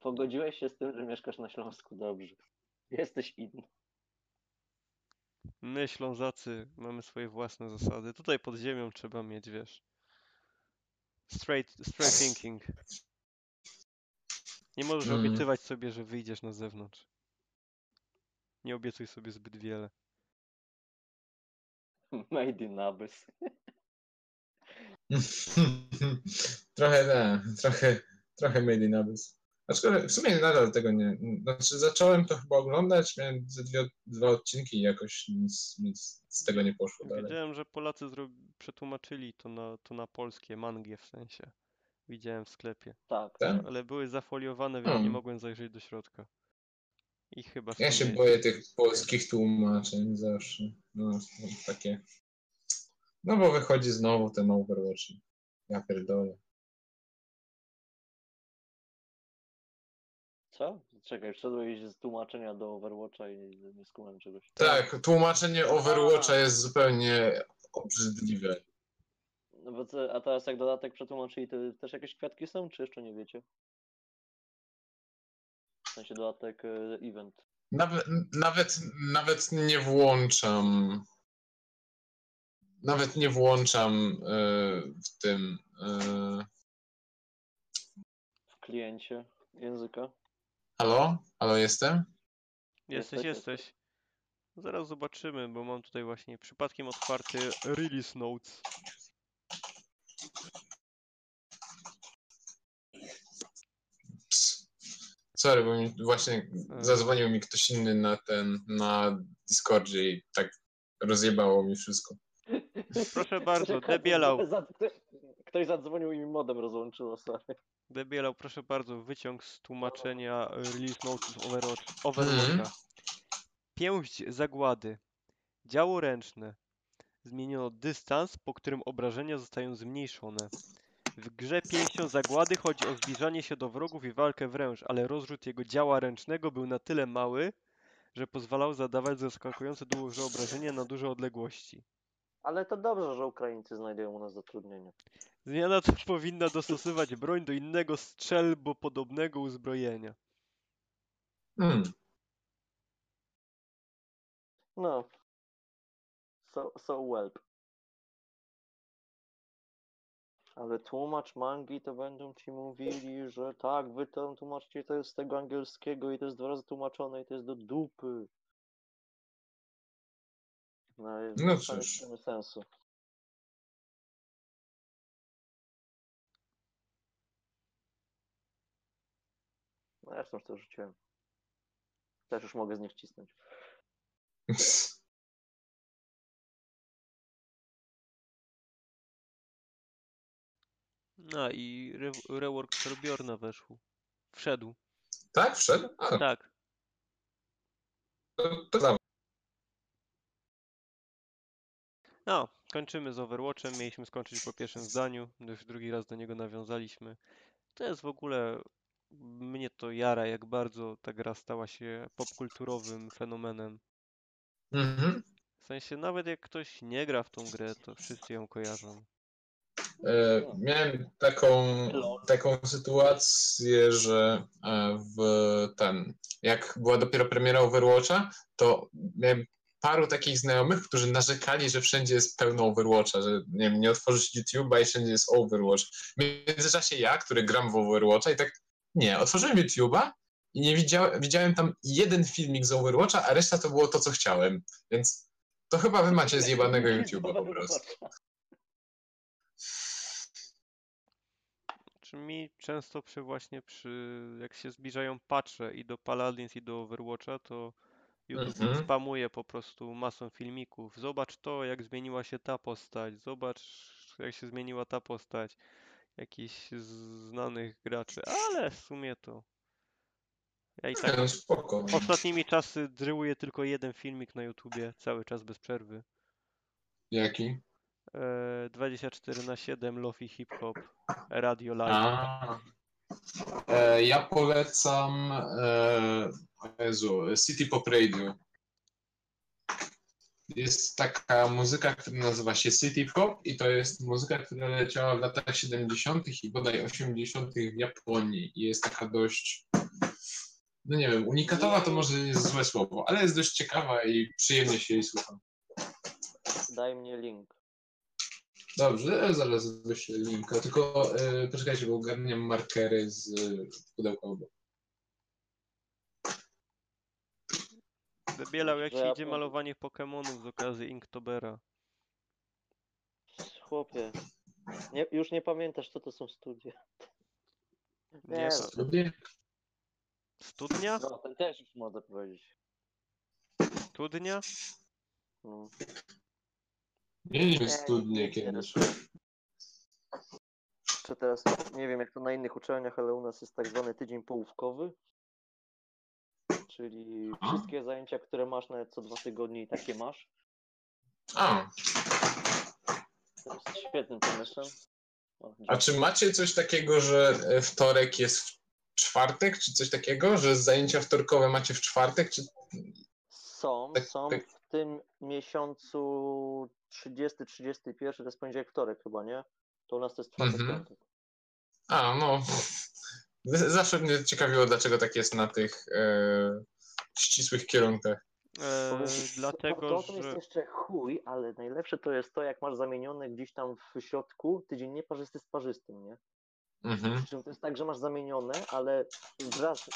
Pogodziłeś się z tym, że mieszkasz na Śląsku dobrze. Jesteś inny. My, Ślązacy, mamy swoje własne zasady. Tutaj pod ziemią trzeba mieć, wiesz. Straight, straight thinking. Nie możesz Mm. obiecywać sobie, że wyjdziesz na zewnątrz. Nie obiecuj sobie zbyt wiele. Made in Abyss. trochę tak, trochę, trochę Made in Abyss. Aczkolwiek w sumie nadal tego nie. Znaczy zacząłem to chyba oglądać, miałem ze dwie, dwa odcinki i jakoś nic, nic z tego nie poszło dalej. Wiedziałem, że Polacy zro... przetłumaczyli to na, to na polskie, mangie w sensie. Widziałem w sklepie. Tak. Tak? Ale były zafoliowane, więc nie Hmm. mogłem zajrzeć do środka. I chyba w Ja się boję tych polskich tłumaczeń zawsze. No, takie. No bo wychodzi znowu ten Overwatch. Ja pierdolę. Co? Czekaj, wszedłeś z tłumaczenia do Overwatcha i nie, nie skumałem czegoś. Tak, tłumaczenie Overwatcha jest zupełnie obrzydliwe. No bo co, a teraz jak dodatek przetłumaczyli, to też jakieś kwiatki są, czy jeszcze nie wiecie? Sensie dodatek e, event. Nawet, nawet, nawet nie włączam. Nawet nie włączam e, w tym. e, w kliencie języka. Halo? Halo, jestem? Jesteś, Jesteś, jesteś. Zaraz zobaczymy, bo mam tutaj właśnie przypadkiem otwarty release notes. Sorry, bo mi właśnie zadzwonił mi ktoś inny na ten, na Discordzie i tak rozjebało mi wszystko. Proszę bardzo, debielał. ktoś- zadzwonił i mi modem rozłączyło, sorry. Debielał, proszę bardzo, wyciąg z tłumaczenia e, release notes Overwatch, Overwatcha. Pięść zagłady. Działo ręczne. Zmieniono dystans, po którym obrażenia zostają zmniejszone. W grze pięścią zagłady chodzi o zbliżanie się do wrogów i walkę wręcz, ale rozrzut jego działa ręcznego był na tyle mały, że pozwalał zadawać zaskakująco duże obrażenia na duże odległości. Ale to dobrze, że Ukraińcy znajdują u nas zatrudnienie. Zmiana ta powinna dostosować broń do innego strzelbopodobnego uzbrojenia. Hmm. No. So, so welp. Ale tłumacz mangi to będą ci mówili, że tak, wy tam tłumaczcie to jest z tego angielskiego i to jest dwa razy tłumaczone i to jest do dupy. No, i No nie cóż. ma sensu. No ja już to rzuciłem. Też już mogę z nich cisnąć. No i re rework Torbjorna weszł. Wszedł. Tak? Wszedł? A, Tak. to, to dawaj. No, kończymy z Overwatchem. Mieliśmy skończyć po pierwszym zdaniu. Już drugi raz do niego nawiązaliśmy. To jest w ogóle. Mnie to jara, jak bardzo ta gra stała się popkulturowym fenomenem. Mhm. W sensie, nawet jak ktoś nie gra w tą grę, to wszyscy ją kojarzą. E, miałem taką, taką sytuację, że e, w ten, jak była dopiero premiera Overwatcha, to miałem paru takich znajomych, którzy narzekali, że wszędzie jest pełno Overwatcha, że nie wiem, nie otworzysz YouTube'a i wszędzie jest Overwatch. W międzyczasie ja, który gram w Overwatcha i tak, nie, otworzyłem YouTube'a i nie widziałem, widziałem tam jeden filmik z Overwatcha, a reszta to było to, co chciałem, więc to chyba wy macie zjebanego YouTube'a po prostu. Mi często przy właśnie przy, jak się zbliżają patche i do Paladins i do Overwatcha, to YouTube Mhm. spamuje po prostu masą filmików. Zobacz to, jak zmieniła się ta postać. Zobacz, jak się zmieniła ta postać. Jakichś znanych graczy. Ale w sumie to. Ja i tak No, spoko. ostatnimi czasy dryłuję tylko jeden filmik na YouTubie, cały czas bez przerwy. Jaki? E, 24 na 7 Lofi Hip Hop Radio Live. A. E, ja polecam e, Jezu, City Pop Radio. Jest taka muzyka, która nazywa się City Pop i to jest muzyka, która leciała w latach 70. i bodaj 80. w Japonii i jest taka dość no nie wiem, unikatowa to może jest złe słowo, ale jest dość ciekawa i przyjemnie się jej słucha. Daj mnie link. Dobrze, ja zaraz wyślę linka, tylko e, poczekajcie, bo ogarniam markery z e, pudełka obok. Debielał, jak Że się ja idzie po- malowanie Pokemonów z okazji Inktobera. Chłopie. Nie, już nie pamiętasz, co to są studia. Nie, Nie, to- Lubię? Studnia? No, ten też już mogę powiedzieć. Studnia? No. Mieliśmy nie kiedyś. Czy teraz, nie wiem jak to na innych uczelniach, ale u nas jest tak zwany tydzień połówkowy. Czyli wszystkie zajęcia, które masz nawet co dwa tygodnie i takie masz. A, To jest świetnym pomysłem. O, a czy macie coś takiego, że wtorek jest w czwartek, czy coś takiego, że zajęcia wtorkowe macie w czwartek, czy... Są, Tak, są tak. W tym miesiącu 30, 31, to jest poniedziałek, wtorek chyba, nie? To u nas to jest czwartek, Mhm. piątek. A, no... Zawsze mnie ciekawiło, dlaczego tak jest na tych e, ścisłych kierunkach. E, dlatego, to, to jest że... jeszcze chuj, ale najlepsze to jest to, jak masz zamienione gdzieś tam w środku tydzień nieparzysty z parzystym, nie? Mhm. Przy czym to jest tak, że masz zamienione, ale raz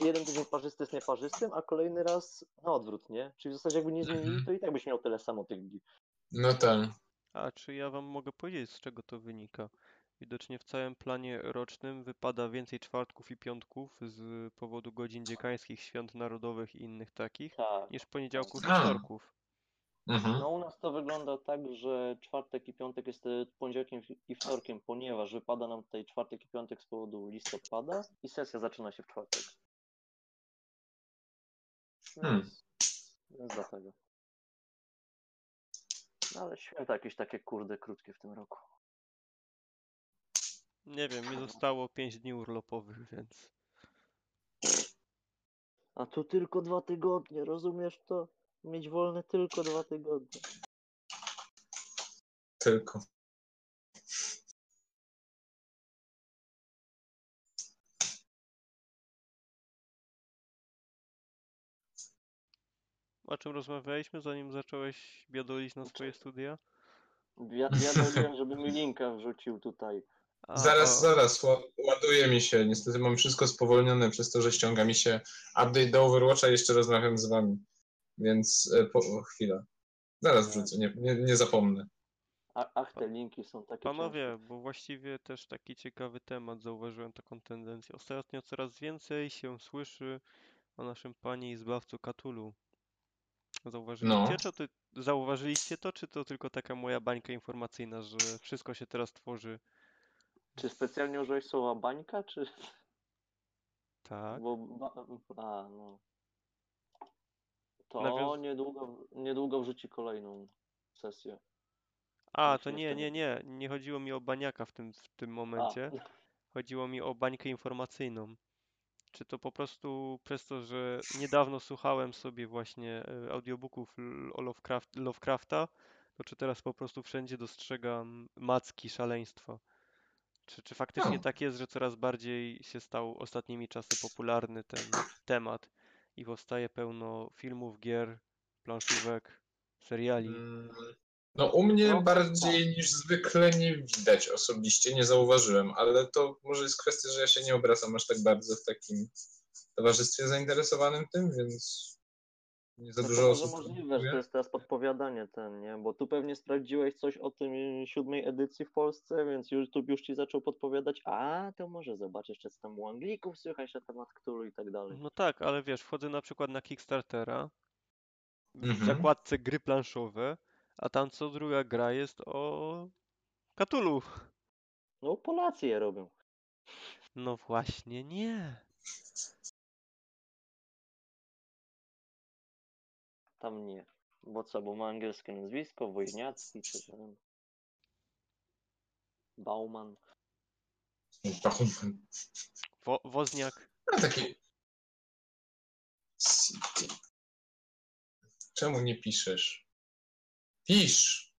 jeden tydzień parzysty jest nieparzystym, a kolejny raz na odwrót, nie? Czyli w zasadzie jakby nie zmienili, Mhm. to i tak byś miał tyle samo tych dni. No tak. A czy ja wam mogę powiedzieć, z czego to wynika? Widocznie w całym planie rocznym wypada więcej czwartków i piątków z powodu godzin dziekańskich, świąt narodowych i innych takich, Tak. niż poniedziałków i wtorków. Mhm. No u nas to wygląda tak, że czwartek i piątek jest e, poniedziałkiem i wtorkiem, ponieważ wypada nam tutaj czwartek i piątek z powodu listopada i sesja zaczyna się w czwartek. Hmm. Więc, więc dlatego. No ale święta jakieś takie kurde krótkie w tym roku. Nie wiem, mi zostało 5 dni urlopowych, więc A to tylko dwa tygodnie, rozumiesz to? Mieć wolne tylko dwa tygodnie. Tylko. o czym rozmawialiśmy, zanim zacząłeś biadolić na swoje studia? Ja, ja doliłem, żeby mi linka wrzucił tutaj. A, Zaraz, o, zaraz, ła- ładuje mi się. Niestety mam wszystko spowolnione przez to, że ściąga mi się update do Overwatcha i jeszcze rozmawiam z wami. Więc e, po, o, chwila. Zaraz wrzucę, nie, nie, nie zapomnę. A, ach, te linki są takie Panowie, ciężkie. bo właściwie też taki ciekawy temat, zauważyłem taką tendencję. Ostatnio coraz więcej się słyszy o naszym panie i zbawcu Katulu. Zauważyliście, No. czy ty, zauważyliście to, czy to tylko taka moja bańka informacyjna, że wszystko się teraz tworzy Czy specjalnie użyłeś słowa bańka, czy... tak? Bo... A, no. To niedługo, niedługo wrzuci kolejną sesję. A, to nie nie, nie, nie, nie chodziło mi o baniaka w tym, w tym A, momencie. Chodziło mi o bańkę informacyjną. Czy to po prostu przez to, że niedawno słuchałem sobie właśnie e, audiobooków o Lovecraft, Lovecrafta, to czy teraz po prostu wszędzie dostrzegam macki szaleństwa? Czy, czy faktycznie O. tak jest, że coraz bardziej się stał ostatnimi czasy popularny ten temat i powstaje pełno filmów, gier, planszówek, seriali? Mm, No u mnie No, bardziej niż zwykle nie widać osobiście, nie zauważyłem, ale to może jest kwestia, że ja się nie obracam aż tak bardzo w takim towarzystwie zainteresowanym tym, więc nie za No dużo to osób możliwe, że to jest teraz podpowiadanie ten, nie? Bo tu pewnie sprawdziłeś coś o tym y, siódmej edycji w Polsce, więc YouTube już ci zaczął podpowiadać, a to może zobacz jeszcze co tam u Anglików słychać na temat Cthulhu i tak dalej. No tak, ale wiesz, wchodzę na przykład na Kickstartera, w Mhm. zakładce gry planszowe, a tam co druga gra jest o Cthulhu. No Polacy je robią. No właśnie nie. Tam nie. Bo co, bo ma angielskie nazwisko, Woźniacki, czy ten... Bauman. Bauman. Wo Wozniak. No taki... City. Czemu nie piszesz? Pisz!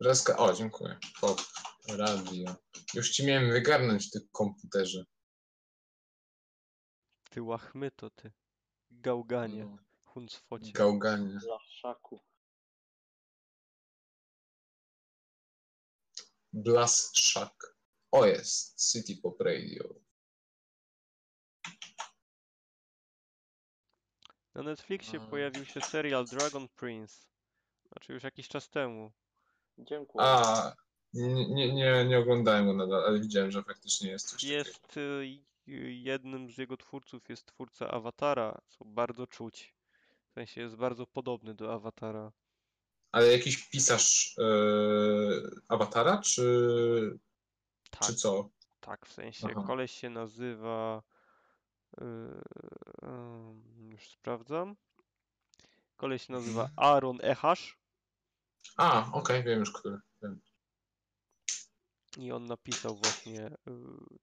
Razka... O, dziękuję. Pop, radio. Już ci miałem wygarnąć w tym komputerze. Ty łachmyto, ty. Gałganie. No, Huncwocie. Gałganie. Blaszaku. Blaszak. O jest, City Pop Radio. Na Netflixie A. pojawił się serial Dragon Prince. Znaczy już jakiś czas temu. Dziękuję. A, nie, nie, nie, oglądałem go nadal, ale widziałem, że faktycznie jest coś takiego. Jest y, y, jednym z jego twórców jest twórca Awatara, co bardzo czuć. W sensie jest bardzo podobny do Awatara. Ale jakiś pisarz e, awatara, czy, Tak, czy co? tak, w sensie Aha. koleś się nazywa. y, ym, już sprawdzam. Koleś się nazywa Mhm. Aaron Echasz A, okej, wiem już, który. Wiem. i on napisał właśnie y,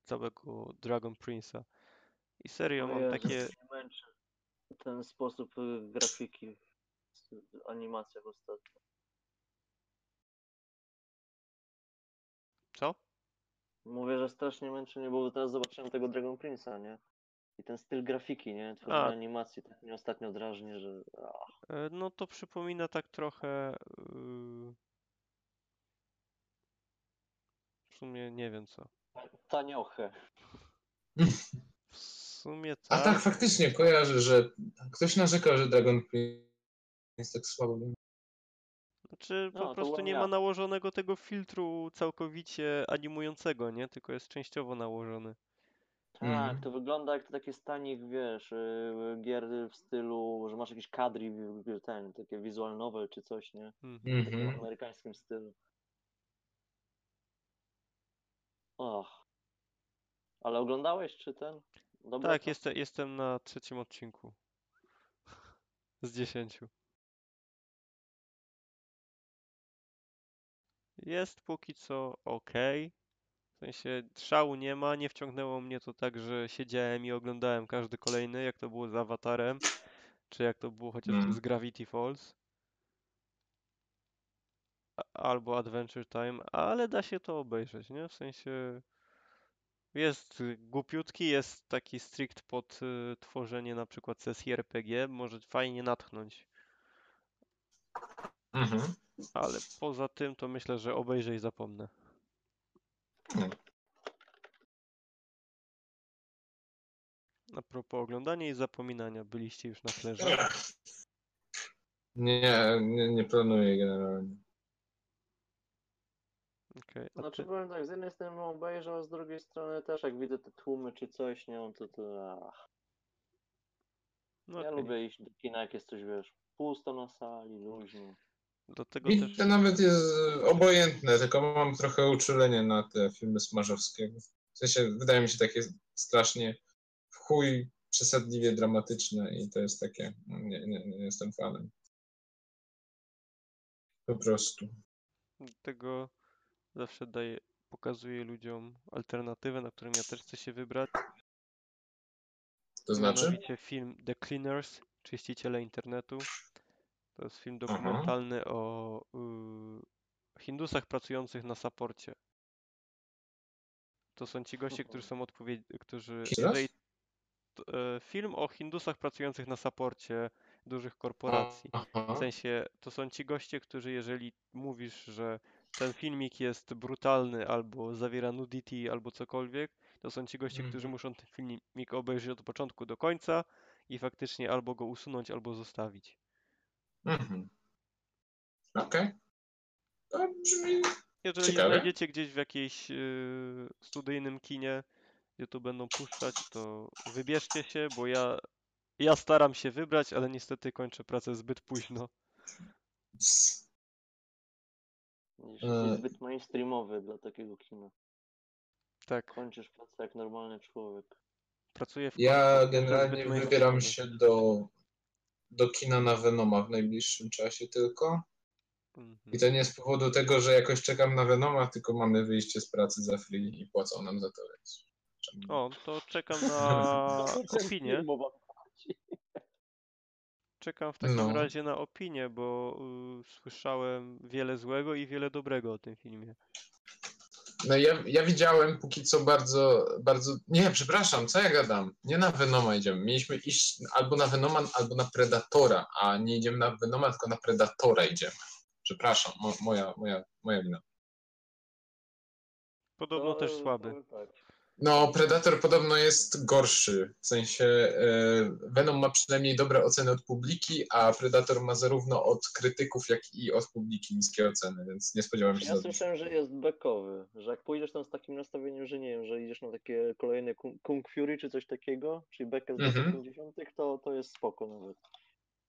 całego Dragon Prince'a. I serio mam takie. Ten sposób y, grafiki w animacjach ostatnio. Co? Mówię, że strasznie męczy mnie, bo teraz zobaczyłem tego Dragon Prince'a, nie? I ten styl grafiki, nie? Tworzenie A. animacji tak mnie ostatnio drażni, że... A, E, No to przypomina tak trochę. yy, W sumie nie wiem co. taniochę. Sumie A tak, tak. faktycznie kojarzę, że ktoś narzekał, że Dragon Prince jest tak słabo. Znaczy No, po prostu nie ja. ma nałożonego tego filtru całkowicie animującego, nie? Tylko jest częściowo nałożony. Tak, Mhm. to wygląda jak to takie stanik, wiesz, yy, gier w stylu, że masz jakieś kadry, ten, takie visual novel czy coś, nie? Mhm. W takim Mhm. amerykańskim stylu. Och. Ale oglądałeś, czy ten? Dobra Tak, to? jest, jestem na trzecim odcinku. Z dziesięciu. Jest póki co ok. W sensie szału nie ma, nie wciągnęło mnie to tak, że siedziałem i oglądałem każdy kolejny, jak to było z Avatarem, czy jak to było chociażby Mm. z Gravity Falls. Albo Adventure Time, ale da się to obejrzeć, nie? W sensie jest głupiutki, jest taki strict pod y, tworzenie na przykład sesji RPG, może fajnie natchnąć, Mhm. ale poza tym to myślę, że obejrzę i zapomnę. No. A propos oglądania i zapominania, byliście już na plerze? Nie, nie, nie planuję generalnie. Okej, a Znaczy ty? powiem tak, z jednej strony obejrzał, z drugiej strony też jak widzę te tłumy czy coś, nie, no to to... Ach. No Ja okej. lubię iść do kina, jak jest coś, wiesz, pusto na sali, luźno. Do tego Mi też... to nawet jest obojętne, tylko mam trochę uczulenie na te filmy Smarzowskiego. W sensie wydaje mi się takie strasznie w chuj przesadliwie dramatyczne i to jest takie, no, nie, nie, nie jestem fanem. Po prostu. Dlatego zawsze daję, pokazuję ludziom alternatywę, na którą ja też chcę się wybrać. To znaczy? Mianowicie film The Cleaners, Czyściciele Internetu. To jest film dokumentalny o y, Hindusach pracujących na saporcie. To są ci goście, którzy są odpowiedni, którzy... Jeszcze raz? Jeżeli, t- e, film o Hindusach pracujących na saporcie dużych korporacji. W Aha. sensie, to są ci goście, którzy jeżeli mówisz, że ten filmik jest brutalny albo zawiera nudity albo cokolwiek, to są ci goście, którzy Mhm. muszą ten filmik obejrzeć od początku do końca i faktycznie albo go usunąć, albo zostawić. Mhm. Okej. To brzmi... Jeżeli Ciekawe. znajdziecie gdzieś w jakiejś yy, studyjnym kinie, gdzie to będą puszczać, to wybierzcie się, bo ja, ja staram się wybrać, ale niestety kończę pracę zbyt późno. Jesteś E. zbyt mainstreamowy dla takiego kina. Tak, Kończysz pracę jak normalny człowiek. pracuję w Ja generalnie zbyt wybieram mainstreamowy. się do, do kina na Venoma w najbliższym czasie tylko. Mhm. I to nie z powodu tego, że jakoś czekam na Venoma, tylko mamy wyjście z pracy za free i płacą nam za to, więc... czemu nie? O, to czekam na opinię. filmowa płaci? Czekam w takim No. razie na opinię, bo y, słyszałem wiele złego i wiele dobrego o tym filmie. No ja, ja widziałem póki co bardzo, bardzo... Nie, przepraszam, co ja gadam? Nie na Venoma idziemy. Mieliśmy iść albo na Venoma, albo na Predatora, a nie idziemy na Venoma, tylko na Predatora idziemy. Przepraszam, mo, moja, moja, moja wina. Podobno To, też słaby. powiem tak. No, Predator podobno jest gorszy. W sensie e, Venom ma przynajmniej dobre oceny od publiki, a Predator ma zarówno od krytyków, jak i od publiki niskie oceny, więc nie spodziewałem się Ja słyszałem, że jest bekowy, że jak pójdziesz tam z takim nastawieniem, że nie wiem, że idziesz na takie kolejne Kung, Kung Fury czy coś takiego, czyli bekę z lat Mhm. 50., to, to jest spoko nawet.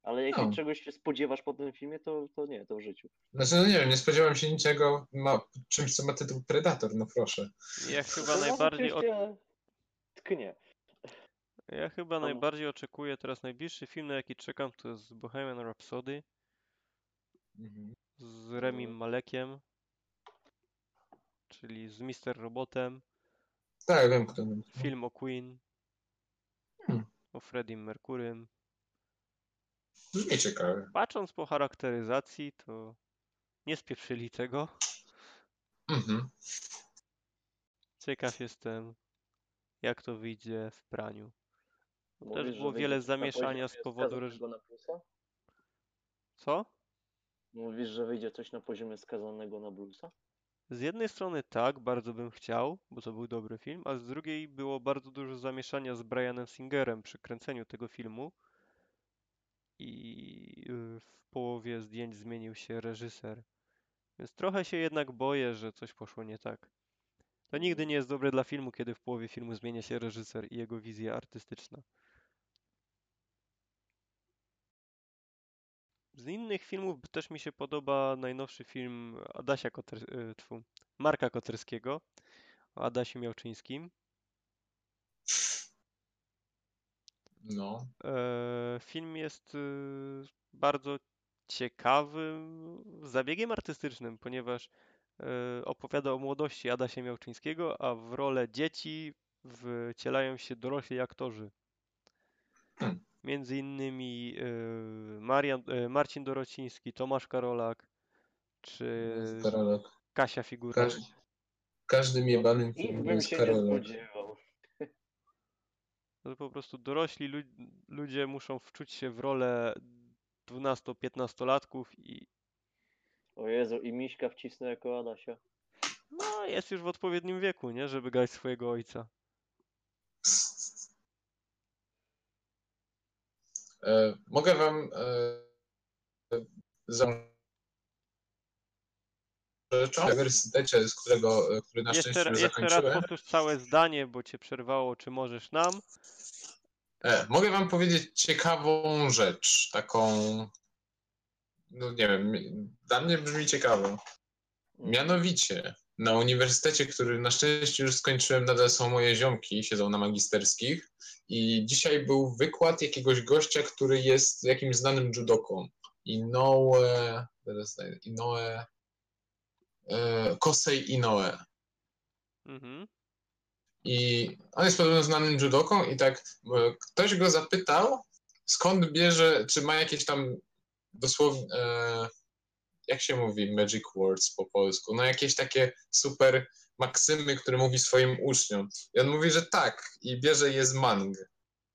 Ale jeśli No. czegoś się spodziewasz po tym filmie, to, to nie, to w życiu. Znaczy, no nie wiem, nie spodziewałem się niczego ma, czymś, co ma tytuł Predator, no proszę. Ja To chyba ja najbardziej, o, oczywiście tknie. ja chyba Tam- najbardziej oczekuję teraz najbliższy film, na jaki czekam, to jest Bohemian Rhapsody z Remim Mhm. Malekiem, czyli z Mister Robotem. Tak, wiem, kto to Film o Queen, Hmm. o Freddie Mercurym. Brzmi ciekawe. Patrząc po charakteryzacji, to nie spieprzyli tego. Mhm. Ciekaw jestem, jak to wyjdzie w praniu. Też Mówisz, że było wiele coś na zamieszania z poziomie powodu skazanego na plusa? Co? Mówisz, że wyjdzie coś na poziomie skazanego na bluesa? Z jednej strony tak, bardzo bym chciał, bo to był dobry film, a z drugiej było bardzo dużo zamieszania z Brianem Singerem przy kręceniu tego filmu. I y, w połowie zdjęć zmienił się reżyser. Więc trochę się jednak boję, że coś poszło nie tak. To nigdy nie jest dobre dla filmu, kiedy w połowie filmu zmienia się reżyser i jego wizja artystyczna. Z innych filmów też mi się podoba najnowszy film Adasia Koter... y, Marka Koterskiego o Adasiu Miałczyńskim. No. E, Film jest y, bardzo ciekawym zabiegiem artystycznym, ponieważ e, opowiada o młodości Adasia Miałczyńskiego, a w rolę dzieci wcielają się dorośli aktorzy. Hmm. Między innymi e, Marian, Marcin Dorociński, Tomasz Karolak czy Karolak. Kasia Figura. Każdy, w każdym jebanym bym jest Karolak. Spodziewał. To po prostu dorośli lu- ludzie muszą wczuć się w rolę 12-15-latków i O Jezu, i Miśka wcisnę jako Adasia. no, jest już w odpowiednim wieku, nie? Żeby grać swojego ojca. E, mogę wam e, za rzeczą w uniwersytecie, z którego, e, który na Jeszcze, szczęście już jeszcze raz zakończyłem. powtórz całe zdanie, bo cię przerwało. Czy możesz nam? E, mogę wam powiedzieć ciekawą rzecz, taką, no nie wiem, dla mnie brzmi ciekawo. Mianowicie, na uniwersytecie, który na szczęście już skończyłem, nadal są moje ziomki, siedzą na magisterskich i dzisiaj był wykład jakiegoś gościa, który jest jakimś znanym judoką. Inoue, teraz Inoue, Kosei Inoue. Mhm. I on jest podobno znanym judoką i tak e, ktoś go zapytał, skąd bierze, czy ma jakieś tam dosłownie, e, jak się mówi magic words po polsku, no jakieś takie super maksymy, które mówi swoim uczniom. I on mówi, że tak i bierze je z mang.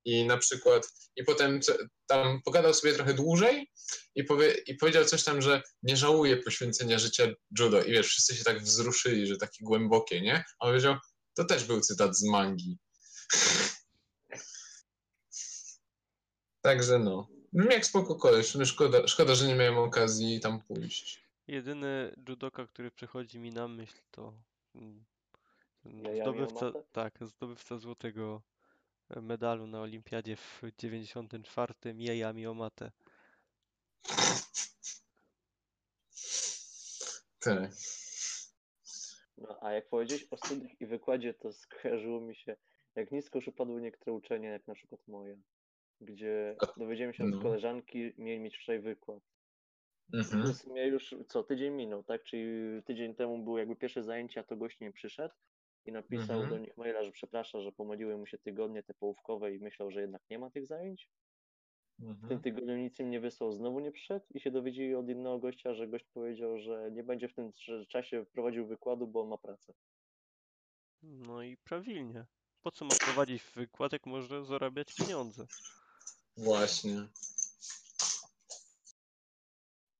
I na przykład, i potem tam pogadał sobie trochę dłużej i, powie, i powiedział coś tam, że nie żałuje poświęcenia życia judo. I wiesz, wszyscy się tak wzruszyli, że takie głębokie, nie? A on powiedział, to też był cytat z mangi. Także no. Brzmi jak spoko koleś. No Szkoda, szkoda, że nie miałem okazji tam pójść. Jedyny judoka, który przychodzi mi na myśl, to mm, ten Yayami zdobywca, tak, zdobywca złotego medalu na olimpiadzie w 94 Yayami Omate. Tak. No, a jak powiedziałeś o studiach i wykładzie, to skojarzyło mi się, jak nisko już upadły niektóre uczelnie, jak na przykład moja, gdzie dowiedziałem się No. od koleżanki, mieli mieć wczoraj wykład. Mhm. W sumie już, co, tydzień minął, tak? Czyli tydzień temu było jakby pierwsze zajęcia, to gość nie przyszedł i napisał Mhm. do nich maila, że przeprasza, że pomyliły mu się tygodnie te połówkowe i myślał, że jednak nie ma tych zajęć. W tym Mhm. tygodniu nic im nie wysłał, znowu nie przyszedł i się dowiedzieli od innego gościa, że gość powiedział, że nie będzie w tym czasie prowadził wykładu, bo ma pracę. No i prawilnie. Po co ma prowadzić wykład, jak może zarabiać pieniądze? Właśnie.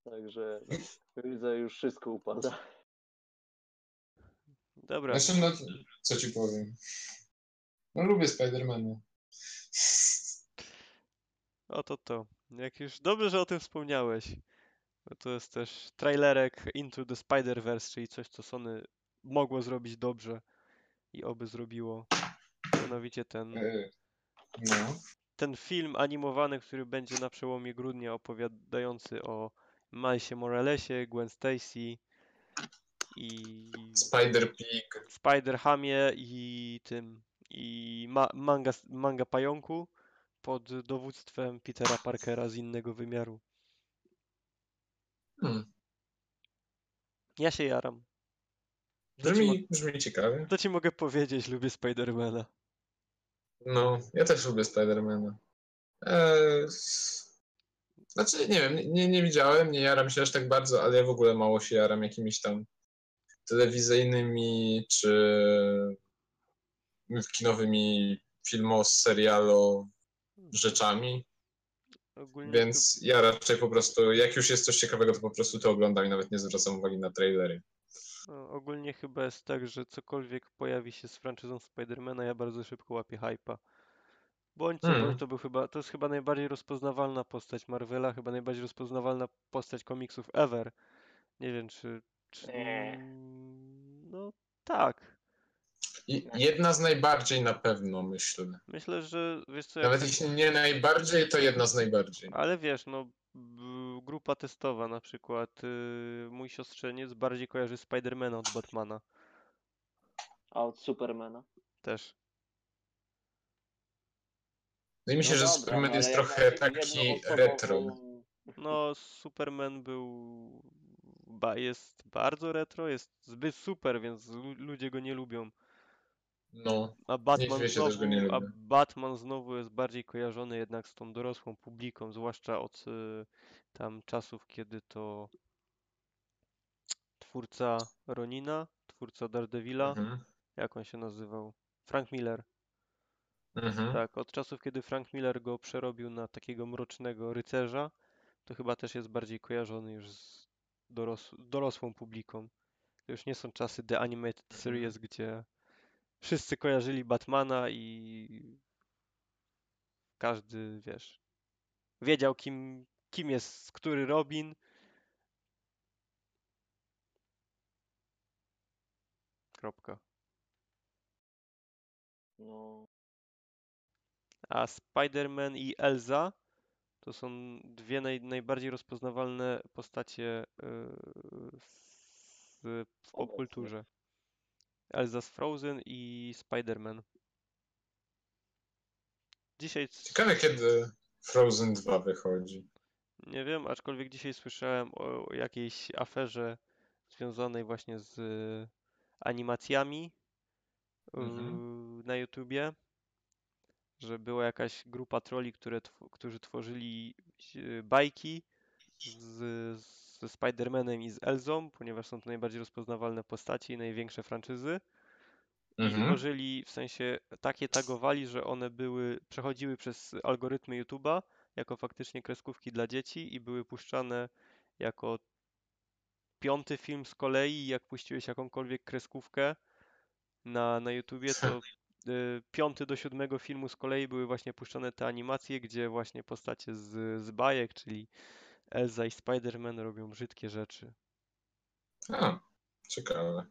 Także widzę, już wszystko upada. Dobra, Zresztą, no, co ci powiem? No lubię Spidermana. oto to. Jak już dobrze, że o tym wspomniałeś. Bo to jest też trailerek Into the Spider-Verse, czyli coś, co Sony mogło zrobić dobrze i oby zrobiło. Mianowicie ten, E, No. ten film animowany, który będzie na przełomie grudnia opowiadający o Milesie Moralesie, Gwen Stacy i Spider-Pig. Spider-Hamie i tym i ma manga, manga pająku pod dowództwem Petera Parkera z innego wymiaru. Hmm. Ja się jaram. To Brzmi, brzmi ciekawie. to ci mogę powiedzieć, lubię Spidermana. No, ja też lubię Spidermana. Eee, znaczy, nie wiem, nie, nie widziałem, nie jaram się aż tak bardzo, ale ja w ogóle mało się jaram jakimiś tam telewizyjnymi czy kinowymi filmo, serialo rzeczami. Ogólnie Więc ja raczej po prostu, jak już jest coś ciekawego, to po prostu to oglądam i nawet nie zwracam uwagi na trailery. No, ogólnie chyba jest tak, że cokolwiek pojawi się z franczyzą Spidermana, ja bardzo szybko łapię hypa. Bądź co Mm. bądź, to był chyba, to jest chyba najbardziej rozpoznawalna postać Marvela, chyba najbardziej rozpoznawalna postać komiksów ever. Nie wiem, czy... czy Nie. No tak. Jedna z najbardziej na pewno, myślę. Myślę, że wiesz co, Nawet jeśli nie najbardziej, to jedna z najbardziej. Ale wiesz, no grupa testowa na przykład, y, mój siostrzeniec bardziej kojarzy Spidermana od Batmana. A od Supermana. Też. No i myślę, No że dobra, Superman no jest trochę taki retro. No, Superman był. Ba, jest bardzo retro, jest zbyt super, więc lu- ludzie go nie lubią. No, A Batman znowu, a. Batman znowu jest bardziej kojarzony jednak z tą dorosłą publiką, zwłaszcza od y, tam czasów, kiedy to twórca Ronina, twórca Daredevila, mhm. jak on się nazywał? Frank Miller. Mhm. Tak, od czasów, kiedy Frank Miller go przerobił na takiego mrocznego rycerza, to chyba też jest bardziej kojarzony już z doros dorosłą publiką. To już nie są czasy The Animated Mhm. Series, gdzie wszyscy kojarzyli Batmana i każdy, wiesz, wiedział kim, kim jest który Robin. Kropka. No, A Spider-Man i Elza to są dwie naj, najbardziej rozpoznawalne postacie yy, w, w popkulturze. Elza z Frozen i Spider-Man. Dzisiaj Ciekawe, kiedy Frozen 2 wychodzi. nie wiem, aczkolwiek dzisiaj słyszałem o jakiejś aferze związanej właśnie z animacjami Mhm. yy, na YouTubie, że była jakaś grupa trolli, które którzy tworzyli y, bajki z, ze Spider-Manem i z Elzą, ponieważ są to najbardziej rozpoznawalne postaci i największe franczyzy. I Mhm. tworzyli, w sensie takie tagowali, że one były, przechodziły przez algorytmy YouTube'a jako faktycznie kreskówki dla dzieci i były puszczane jako piąty film z kolei. Jak puściłeś jakąkolwiek kreskówkę na, na YouTubie, to piąty do siódmego filmu z kolei były właśnie puszczane te animacje, gdzie właśnie postacie z, z bajek, czyli Elza i Spider-Man robią brzydkie rzeczy. A, ciekawe.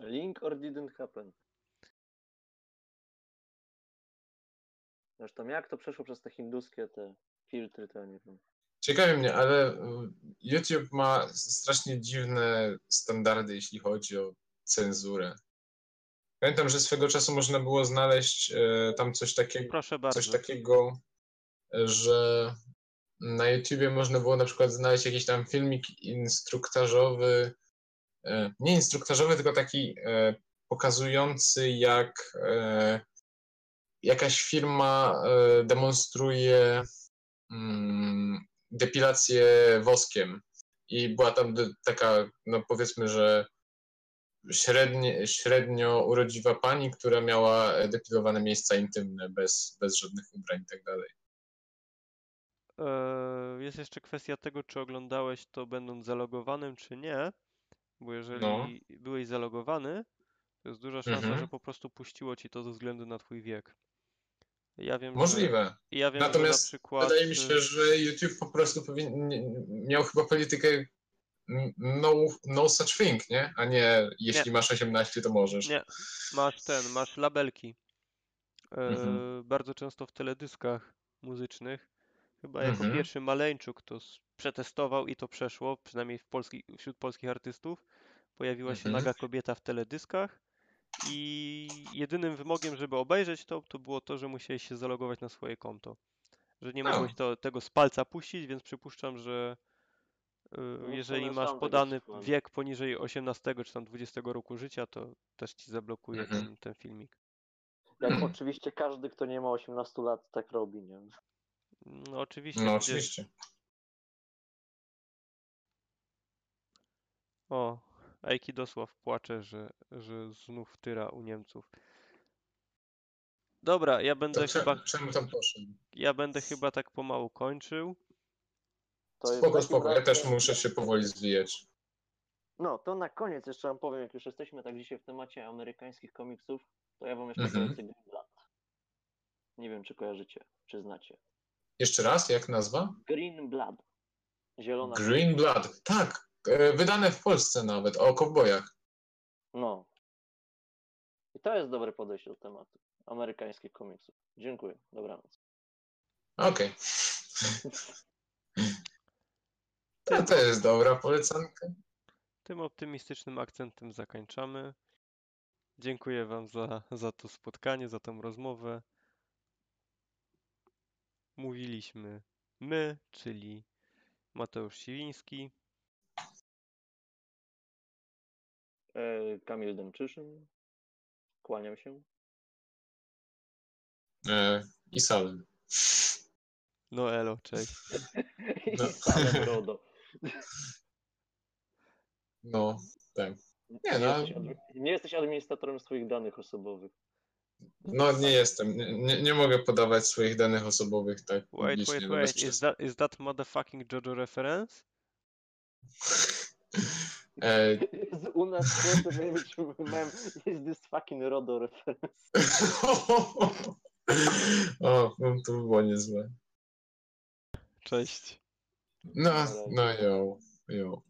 link or didn't happen. Zresztą jak to przeszło przez te hinduskie te filtry, to ja nie wiem. Ciekawi mnie, ale y, YouTube ma strasznie dziwne standardy, jeśli chodzi o cenzurę. Pamiętam, że swego czasu można było znaleźć e, tam coś takiego, coś takiego, że na YouTubie można było na przykład znaleźć jakiś tam filmik instruktażowy, e, nie instruktażowy, tylko taki e, pokazujący jak e, jakaś firma e, demonstruje mm, depilację woskiem. I była tam taka, no powiedzmy, że średnie, średnio urodziwa pani, która miała e, depilowane miejsca intymne bez, bez żadnych ubrań i tak dalej. Eee, Jest jeszcze kwestia tego, czy oglądałeś to będąc zalogowanym, czy nie. Bo jeżeli No. byłeś zalogowany, to jest duża szansa, Mhm. że po prostu puściło ci to ze względu na twój wiek. Ja wiem, że, Możliwe. ja wiem, że na Natomiast przykład Wydaje mi y, się, że YouTube po prostu powin... miał chyba politykę no, no such thing, nie? A nie jeśli masz 18, to możesz. Nie. masz ten, masz labelki. Eee, Mhm. Bardzo często w teledyskach muzycznych. Chyba jako Mhm. pierwszy Maleńczuk to przetestował i to przeszło, przynajmniej polski, wśród polskich artystów. Pojawiła się Mhm. naga kobieta w teledyskach i jedynym wymogiem, żeby obejrzeć to, to było to, że musiałeś się zalogować na swoje konto. Że nie A. mogłeś to, tego z palca puścić, więc przypuszczam, że jeżeli sumie masz podany wiek poniżej 18 czy tam 20 roku życia, to też ci zablokuje Mhm. ten, ten filmik. Jak oczywiście każdy, kto nie ma 18 lat, tak robi, nie? No oczywiście, No oczywiście. O, Aikidosław płacze, że, że znów tyra u Niemców. Dobra, ja To będę chyba, czemu, czemu tam poszedł? ja będę chyba tak pomału kończył. To Spoko, spoko, ja razie- też muszę się powoli zwijać. No, to na koniec jeszcze wam powiem, jak już jesteśmy tak dzisiaj w temacie amerykańskich komiksów, to ja wam jeszcze Mhm. Green Blood. Nie wiem, czy kojarzycie, czy znacie. Jeszcze raz, jak nazwa? Green Blood. Zielona. Green Blood. Tak, e, wydane w Polsce nawet, o kowbojach. No. I to jest dobre podejście do tematu amerykańskich komiksów. Dziękuję. Dobranoc. Okej. To, to jest dobra polecanka. Tym optymistycznym akcentem zakończamy. Dziękuję Wam za, za to spotkanie, za tą rozmowę. Mówiliśmy my, czyli Mateusz Siwiński, E, Kamil Demczyszyn. Kłaniam się. E, I Salem. no elo, cześć. I No. Salem Rodo. No, tak. Nie, no, jesteś nie jesteś administratorem swoich danych osobowych. no nie jestem. Nie, nie, mogę podawać swoich danych osobowych tak Wait, publicznie. wait, no bez wait. Is przesady. that, is that motherfucking JoJo reference? E, U nas powinien być mem is this fucking Rodo reference. o, no to by było niezłe. Cześć. No, no jo, jo.